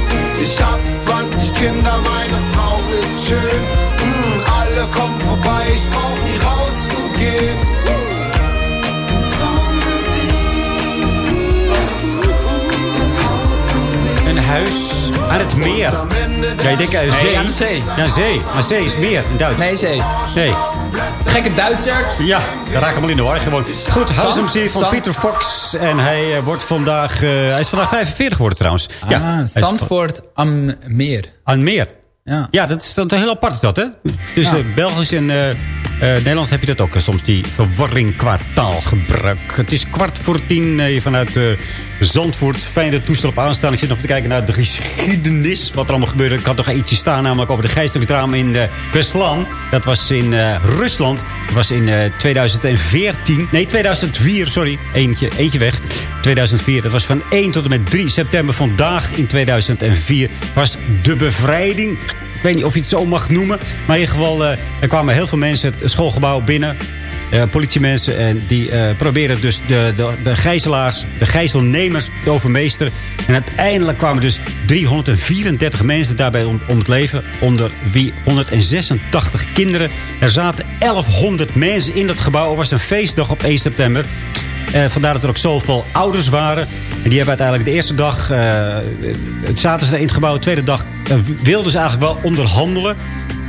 Ich hab 20 Kinder, meine Frau ist schön. Mm, alle kommen vorbei, ich brauch nie rauszugehen. Een huis aan het meer. Ja, je denkt zee. Nee, aan zee. Ja, zee. Maar zee is meer in Duits. Nee, zee. Nee. Gekke Duitsers. Ja, daar raak ik helemaal in de war gewoon. Goed, huismuziek van Zand? Peter Fox. En hij eh, wordt vandaag... eh, hij is vandaag 45 geworden trouwens. ja, Ah, Zandvoort am Meer. Aan meer. Ja. Ja, dat is, dat heel apart is dat, hè? Dus Ja. eh, Belgisch en eh, Nederland heb je dat ook. soms die verwarring qua taalgebruik. Het is kwart voor tien eh, vanuit eh, Zandvoort. Fijne toestel op aanstaan. Ik zit nog te kijken naar de geschiedenis. Wat er allemaal gebeurde. Ik had nog eentje staan, namelijk over de drama in uh, Beslan. Dat was in Rusland. Dat was in eh, 2014. Nee, 2004, sorry. Eentje, eentje weg. 2004. Dat was van 1 tot en met 3 september. Vandaag in 2004 was de bevrijding. Ik weet niet of je het zo mag noemen. Maar in ieder geval, eh, er kwamen heel veel mensen het schoolgebouw binnen. Eh, politiemensen. En die proberen dus de, de, de gijzelaars, de gijzelnemers te overmeesteren. En uiteindelijk kwamen dus 334 mensen daarbij om, om het leven. Onder wie 186 kinderen. Er zaten 1100 mensen in dat gebouw. Er was een feestdag op 1 september. Eh, vandaar dat er ook zoveel ouders waren. En die hebben uiteindelijk de eerste dag... eh, het zaten in het gebouw. De tweede dag eh, wilden ze eigenlijk wel onderhandelen.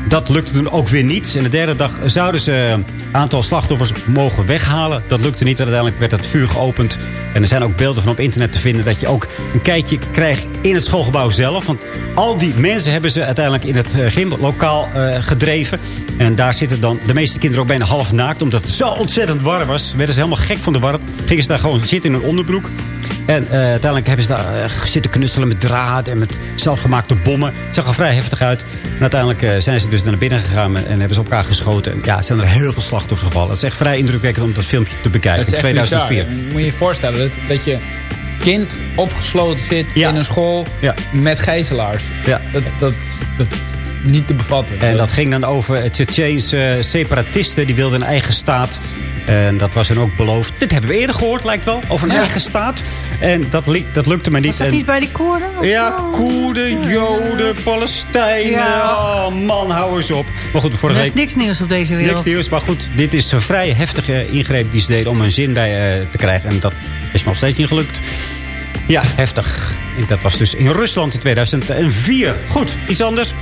Dat lukte toen ook weer niet. En de derde dag zouden ze een aantal slachtoffers mogen weghalen. Dat lukte niet. Uiteindelijk werd het vuur geopend. En er zijn ook beelden van op internet te vinden... dat je ook een kijkje krijgt in het schoolgebouw zelf. Want al die mensen hebben ze uiteindelijk in het eh, gymlokaal eh, gedreven. En daar zitten dan de meeste kinderen ook bijna half naakt. Omdat het zo ontzettend warm was. Werden ze helemaal gek van de warm. Gingen ze daar gewoon zitten in hun onderbroek. En eh, uiteindelijk hebben ze daar eh, zitten knutselen met draden en met zelfgemaakte bommen. Het zag er vrij heftig uit. En uiteindelijk eh, zijn ze dus naar binnen gegaan en hebben ze op elkaar geschoten. En ja, zijn er heel veel slachtoffers gevallen. Het is echt vrij indrukwekkend om dat filmpje te bekijken. Dat is in echt 2004. bizar. Moet je je voorstellen dat, dat je kind opgesloten zit in een school met gijzelaars. Ja. Dat, dat, niet te bevatten. En dat ging dan over Tsjetsjeense separatisten. Die wilden een eigen staat. En dat was hen ook beloofd. Dit hebben we eerder gehoord, lijkt wel. Over een Ja. eigen staat. En dat, dat lukte maar niet. Was dat En- niet bij die koorden? of Ja? Koerden, Joden, Palestijnen. Ja. Oh man, hou eens op. Maar goed, vorige Er is niks nieuws op deze wereld. niks nieuws. Maar goed, dit is een vrij heftige ingreep die ze deden om een zin bij eh, te krijgen. En dat is nog steeds niet gelukt. Ja, heftig. En dat was dus in Rusland in 2004. Goed, iets anders.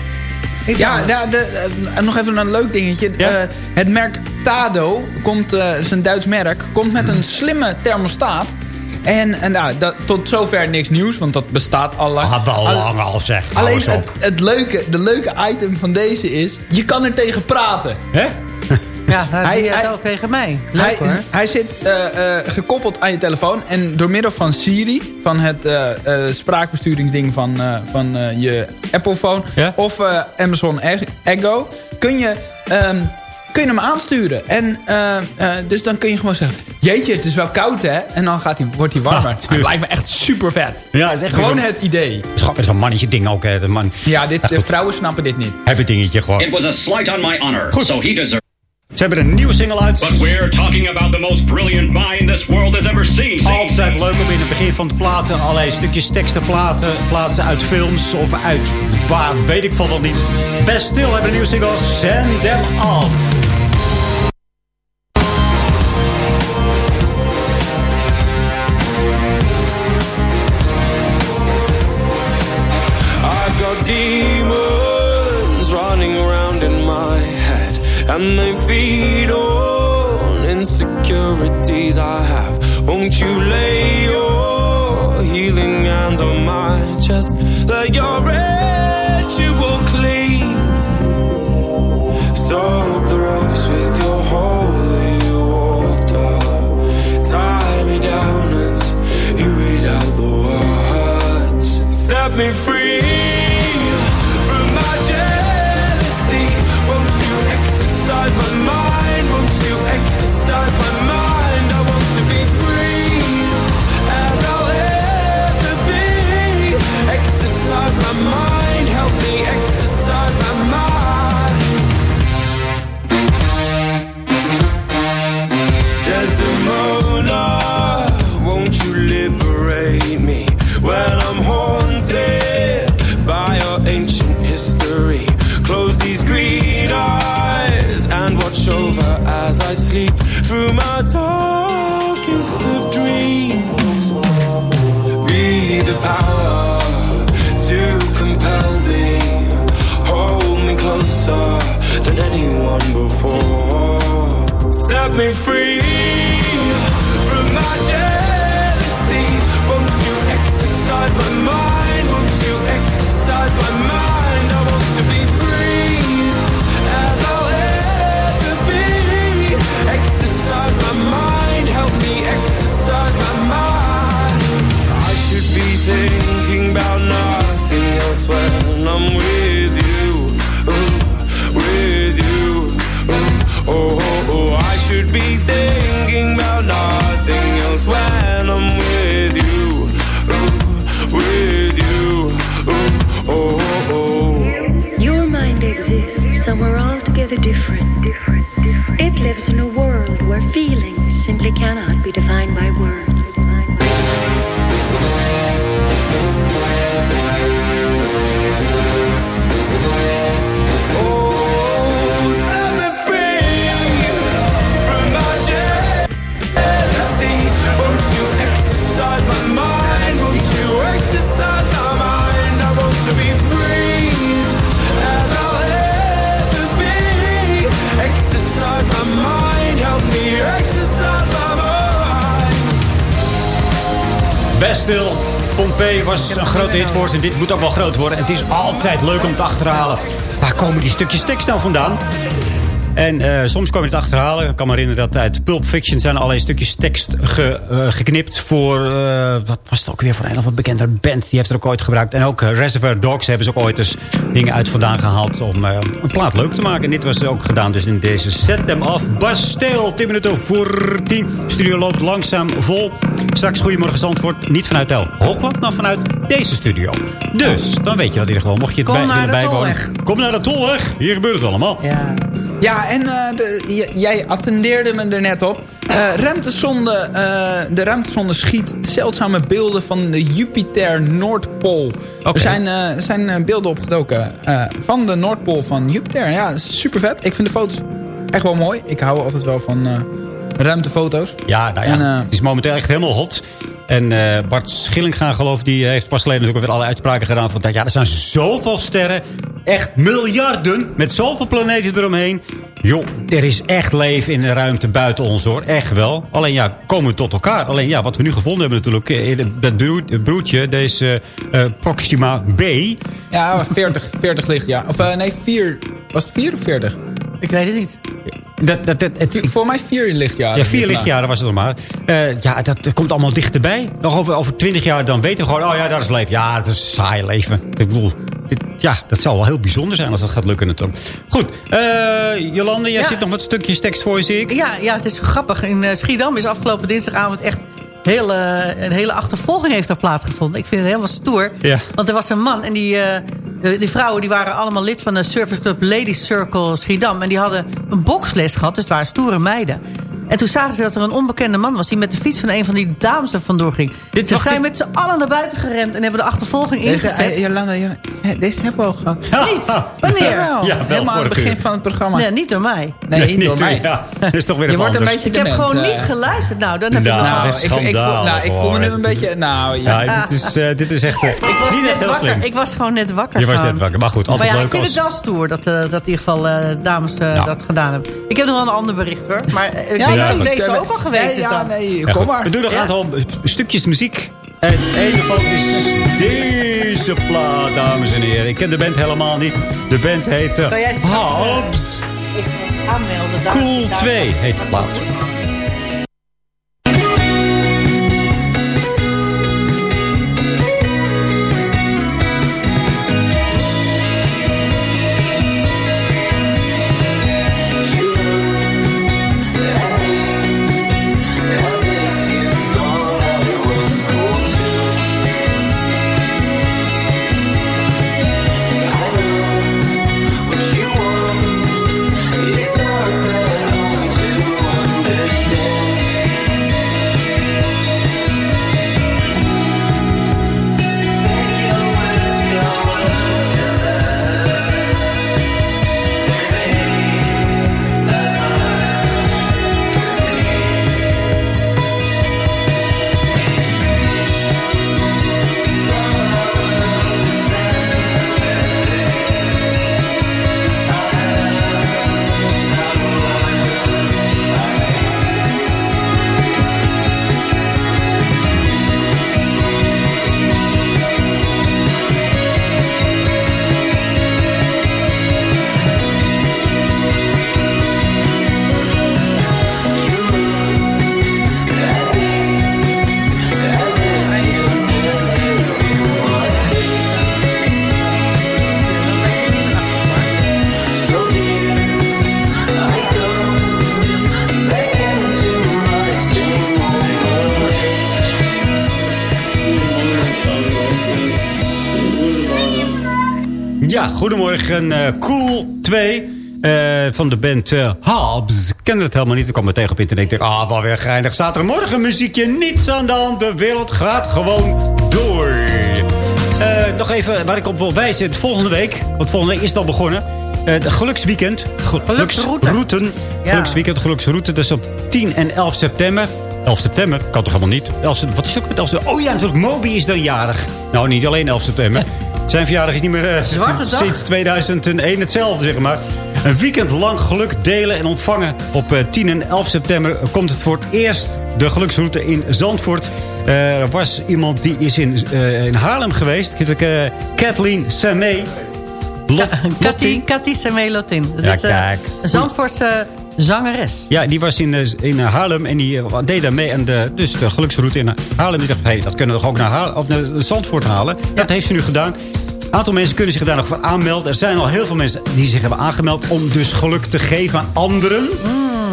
Ja, ja de, eh, nog even een leuk dingetje. Eh, het merk Tado, komt, eh, is een Duits merk, komt met een slimme thermostaat. En, en nou, dat, tot zover niks nieuws, want dat bestaat al lang. Ah, wel Al- lang al zeg. Alleen het, het, leuke, de leuke item van deze is, je kan er tegen praten. Hè? Ja, hij, Hij- hij- ook tegen mij. Leuk Hij, hoor. hij zit eh, eh, gekoppeld aan je telefoon. En door middel van Siri, van het eh, eh, spraakbesturingsding van, eh, van eh, je Apple-phone... of eh, Amazon Echo, kun je, ehm, kun je hem aansturen. En, eh, eh, dus dan kun je gewoon zeggen... Jeetje, het is wel koud hè? En dan gaat hij, wordt hij warmer. het lijkt me echt super vet. Ja, is echt Gewoon het idee. Schat, is zo'n mannetje ding ook. Hè, de man. Ja, dit, de vrouwen snappen dit niet. Heb het dingetje gewoon. It was a slight on my honor, Goed. so he deserves. Ze hebben een nieuwe single uit. But we're talking about the most brilliant mind this world has ever seen. See, Altijd leuk om in het begin van de platen allerlei stukjes tekst te platen, plaatsen uit films of uit waar, weet ik van wel niet. Best stil hebben een nieuwe single, Send Them Off. Insecurities I have. Won't you lay your healing hands on my chest? Let your ritual clean. Soak the ropes with your holy water. Tie me down as you read out the words. Set me free from my jealousy. Won't you exercise my mind? Won't you exercise my? Exercise my mind. Set me free from my jealousy. Won't you exercise my mind? Won't you exercise my mind? the difference. Pompeii was een grote hit voor ze en dit moet ook wel groot worden. En het is altijd leuk om te achterhalen. Waar komen die stukjes tekst nou vandaan? En eh, soms kom je het achterhalen. Ik kan me herinneren dat uit Pulp Fiction zijn allerlei stukjes tekst ge- eh, geknipt voor... eh, wat was het ook weer voor een of een bekende band? Die heeft er ook ooit gebruikt. En ook Reservoir Dogs hebben ze ook ooit eens dingen uit vandaan gehaald... om een plaat leuk te maken. En dit was ook gedaan dus in deze Set Them Off. Bas Steel, 10 minuten voor 10. Studio loopt langzaam vol. Straks Goedemorgen Zandvoort. Niet vanuit El Hoogland, maar vanuit deze studio. Dus, dan weet je dat in ieder geval. Mocht je het Kom bij, naar de. Kom naar de Tolweg. Hier gebeurt het allemaal. Ja. Ja, en eh, de, jij attendeerde me er net op. Eh, ruimtesonde, eh, de ruimtesonde schiet zeldzame beelden van de Jupiter Noordpool. Er zijn, eh, er zijn eh, beelden opgedoken van de Noordpool van Jupiter. Ja, super vet. Ik vind de foto's echt wel mooi. Ik hou altijd wel van ruimtefoto's. Ja, nou ja, En, het is momenteel echt helemaal hot. En eh, Bart Schillinga, geloof ik, die heeft pas geleden ook weer alle uitspraken gedaan. Van, dat, ja, er zijn zoveel sterren. Echt miljarden. Met zoveel planeten eromheen. Joh, er is echt leven in de ruimte buiten ons hoor. Echt wel. Alleen ja, komen we tot elkaar. Alleen ja, wat we nu gevonden hebben natuurlijk. eh, in Dat broer- broertje, deze eh, Proxima B. Ja, 40, 40 lichtjaar. Of eh, nee, 4. Was het 4 of 40? Ik weet het niet. Dat, dat, dat, het, Voor mij 4 lichtjaren. Ja, vier lichtjaren was het nog maar. Eh, ja, dat komt allemaal dichterbij. Nog over, over twintig jaar dan weten we gewoon... oh ja, daar is leven. Ja, dat is saai leven. Ik bedoel, ja, dat zal wel heel bijzonder zijn als dat gaat lukken natuurlijk. Goed, eh, Jolande, jij Ja. zit nog wat stukjes tekst voor je, zie ik. Ja, ja, het is grappig. In eh, Schiedam is afgelopen dinsdagavond echt hele, een hele achtervolging heeft er plaatsgevonden. Ik vind het helemaal stoer. Ja. Want er was een man en die, eh, die vrouwen die waren allemaal lid van de Service Club Ladies Circle Schiedam. En die hadden een boksles gehad, dus het waren stoere meiden. En toen zagen ze dat er een onbekende man was... die met de fiets van een van die dames er vandoor ging. Dit zijn ik- met z'n allen naar buiten gerend... en hebben de achtervolging Deze, ingezet. eh, Jolanda, deze hebben we al gehad. Niet? Wanneer? Ja, wel helemaal aan het begin uur. van het programma. Nee, niet door mij. Nee, niet door mij. Ja, dat is toch weer Je wordt een beetje Ik heb dement, gewoon eh. niet geluisterd. Nou, dan heb Nou, ik nog is ik, ik, voel, nou, ik voel me nu een beetje... Nou, ja. Ja, dit is, eh, dit is echt Ik was niet net echt heel wakker. slim. Ik was gewoon net wakker. Je was net wakker, maar goed, Maar altijd ja, leuk ik vind als- het wel stoer dat, eh, dat in ieder geval eh, dames Nou. dat gedaan hebben. Ik heb nog wel een ander bericht hoor. Maar Ja, goed. deze ook al geweest nee, is ja, dan. nee, Ja, kom maar. We doen nog een aantal stukjes muziek. En een van is deze plaat, dames en heren. Ik ken de band helemaal niet. De band heet uh, Kan jij straks, eh. Even aanmelden. Cool daar- 2 heet de plaat. Goedemorgen. eh, cool 2 eh, van de band Hobbs. Ik kende het helemaal niet. We kwamen tegen op internet. Ik dacht, ah, wel weer geinig. Zaterdagmorgen muziekje. Niets aan de hand. De wereld gaat gewoon door. Nog even waar ik op wil wijzen. Volgende week, want volgende week is het al begonnen. De geluksweekend. Gel- Geluksroute. Geluksrouten. Ja. Geluksweekend, geluksroute. Dat is op 10 en 11 september. 11 september, kan toch helemaal niet? 11 september, wat is het ook met 11 september? Oh ja, natuurlijk, Moby is dan jarig. Nou, niet alleen 11 september. Zijn verjaardag is niet meer eh, Zwarte dag. sinds 2001 hetzelfde, zeg maar. Een weekend lang geluk delen en ontvangen. Op eh, 10 en 11 september komt het voor het eerst de geluksroute in Zandvoort. Eh, er was iemand die is in, eh, in Haarlem geweest. Uh, Kathleen Samé. Lot, Cathy, Cathy Semelotin. Dat Ja, is eh, kijk. een Zandvoortse zangeres. Ja, die was in, eh, in Haarlem en die eh, deed daar mee aan de, dus de geluksroute in Haarlem. Die dacht, hey, dat kunnen we toch ook naar, Haarlem, of naar Zandvoort halen? Dat heeft ze nu gedaan. Een aantal mensen kunnen zich daar nog voor aanmelden. Er zijn al heel veel mensen die zich hebben aangemeld om dus geluk te geven aan anderen.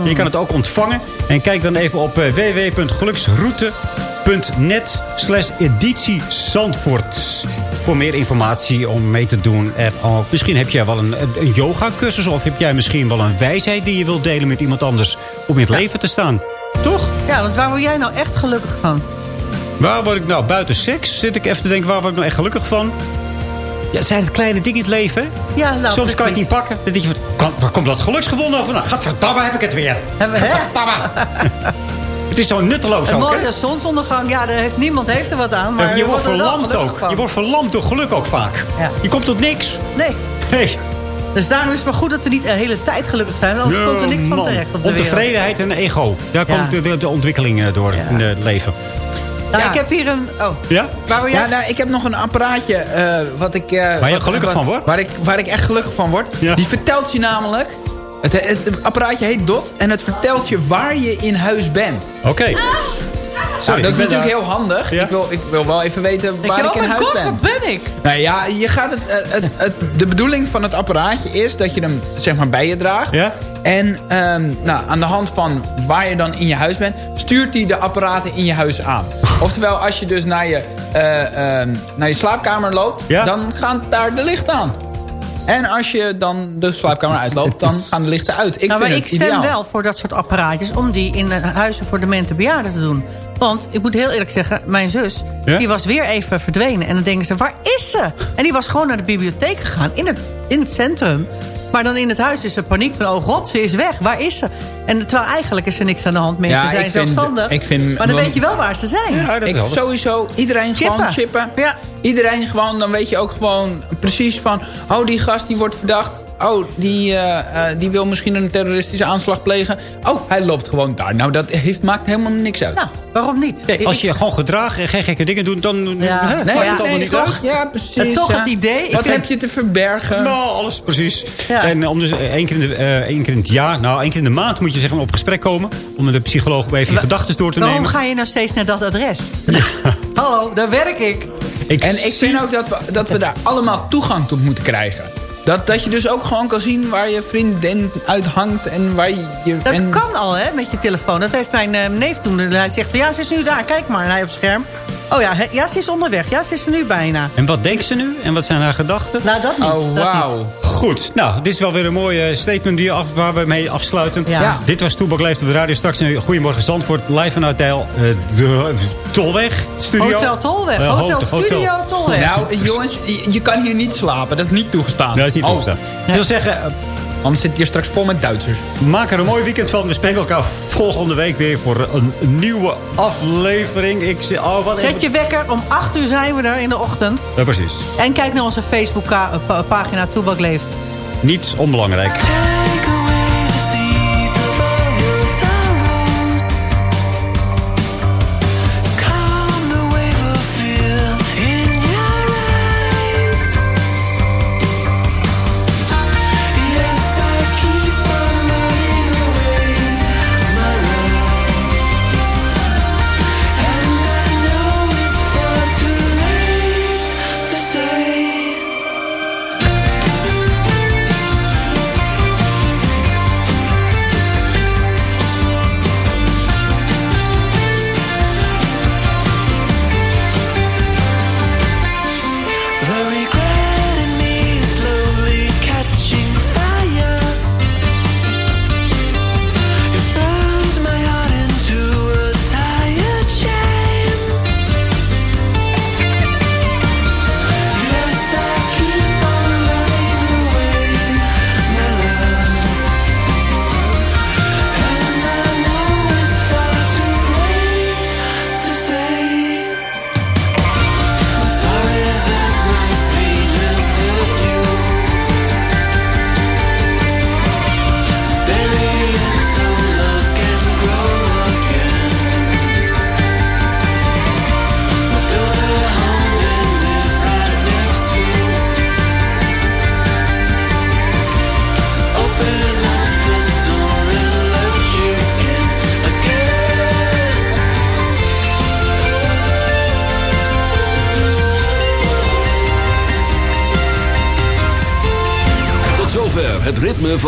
Je kan het ook ontvangen. En kijk dan even op eh, www.geluksroute.net slash editie Zandvoort. Voor meer informatie om mee te doen. En ook, misschien heb jij wel een, een yoga cursus of heb jij misschien wel een wijsheid die je wilt delen met iemand anders om in het leven te staan. Toch? Ja, want waar word jij nou echt gelukkig van? Waar word ik nou buiten seks? Zit ik even te denken, waar word ik nou echt gelukkig van? Ja, zijn het kleine dingen in het leven? hè? Ja, nou, Soms kan je het niet pakken. Dan denk je, van, kan, waar komt dat geluksgevoel nou vandaan? Gadverdamme, heb ik het weer. Hè? Het is zo nutteloos Een ook, hè? mooie zonsondergang, ja, daar heeft, niemand heeft er wat aan. Maar je wordt er verlamd ook. van. Je wordt verlamd door geluk ook vaak. Ja. Je komt tot niks. Nee. Nee. Dus daarom is het maar goed dat we niet de hele tijd gelukkig zijn. Anders komt er niks van terecht op de wereld. Ontevredenheid en ego. Daar Ja. komt de, de, de ontwikkeling eh, door in het leven. Nou, ik heb hier een... Oh. Ja? Waar? Ja, nou, ik heb nog een apparaatje eh, wat ik... eh, Waar je wat- gelukkig wat- van wordt? Waar ik, waar ik echt gelukkig van word. Die vertelt je namelijk... Het, het, het apparaatje heet DOT en het vertelt je waar je in huis bent. Oké. Nou, Sorry, dat ik is ben natuurlijk daar- heel handig. Ik, wil, ik wil wel even weten waar ik, in huis god, ben. waar ben ik? Nou ja, je gaat het, het, het, het- de bedoeling van het apparaatje is dat je hem zeg maar bij je draagt. Ja? En ehm, nou, aan de hand van waar je dan in je huis bent, stuurt hij de apparaten in je huis aan. Oftewel, als je dus naar je, eh, ehm, naar je slaapkamer loopt, dan gaan daar de lichten aan. En als je dan de slaapkamer uitloopt, dan gaan de lichten uit. Ik nou, vind maar het ik stem ideaal. wel voor dat soort apparaatjes... om die in eh, huizen voor demente bejaarden te doen. Want, ik moet heel eerlijk zeggen, mijn zus... Ja? die was weer even verdwenen. En dan denken ze, waar is ze? En die was gewoon naar de bibliotheek gegaan, in het, in het centrum. Maar dan in het huis is er paniek van... oh god, ze is weg, waar is ze? En terwijl eigenlijk is er niks aan de hand. Mensen Ja, zijn ik vind- zelfstandig. ik vind- maar dan want- weet je wel waar ze zijn. ik, sowieso, iedereen gewoon chippen. Iedereen gewoon, dan weet je ook gewoon precies van... oh, die gast die wordt verdacht. Oh, die, eh, eh, die wil misschien een terroristische aanslag plegen. Oh, hij loopt gewoon daar. Nou, dat heeft, maakt helemaal niks uit. Nou, waarom niet? Nee, als je gewoon gedraagt en geen gekke dingen doet, dan hè, Nee, het ja, allemaal nee, niet toch? uit. Ja, precies. En toch ja. het idee, ik Wat vind- heb je te verbergen? Nou, alles precies. Ja. En eh, om dus één keer, in de, eh, één keer in het jaar, nou één keer in de maand moet je zeggen op gesprek komen. Om met de psycholoog even je gedachten door te Waarom nemen. ga je nou steeds naar dat adres? Hallo, daar werk ik. en ik vind ook dat we, dat we daar allemaal toegang toe moeten krijgen. Dat, dat je dus ook gewoon kan zien waar je vriendin uithangt en waar je... Dat en, kan al, hè, met je telefoon. Dat heeft mijn eh, neef toen. Hij zegt van, ja, ze is nu daar. Kijk maar. En hij op het scherm. Oh ja, ja, ze is onderweg. Ja, ze is er nu bijna. En wat denkt ze nu? En wat zijn haar gedachten? Nou, dat niet. Oh, wauw. Goed, nou, dit is wel weer een mooie statement die je af, waar we mee afsluiten. Ja. Ja. Dit was Toebak Leeft op de radio. Straks een Goedemorgen Zandvoort. Live vanuit de, de Tolweg Studio. Hotel Tolweg. Eh, Hotel hotel- Studio Tolweg. Nou, jongens, je, je kan hier niet slapen. Dat is niet toegestaan. Nee, dat is niet Oh. toegestaan. Ik wil zeggen, eh, Anders zit je hier straks vol met Duitsers. maak er een mooi weekend van. We spreken elkaar volgende week weer voor een nieuwe aflevering. Ik zeg, oh, wat Zet je wekker. Om 8 uur zijn we er in de ochtend. Ja, precies. En kijk naar onze Facebook-pagina Toebak Leeft. Niet onbelangrijk.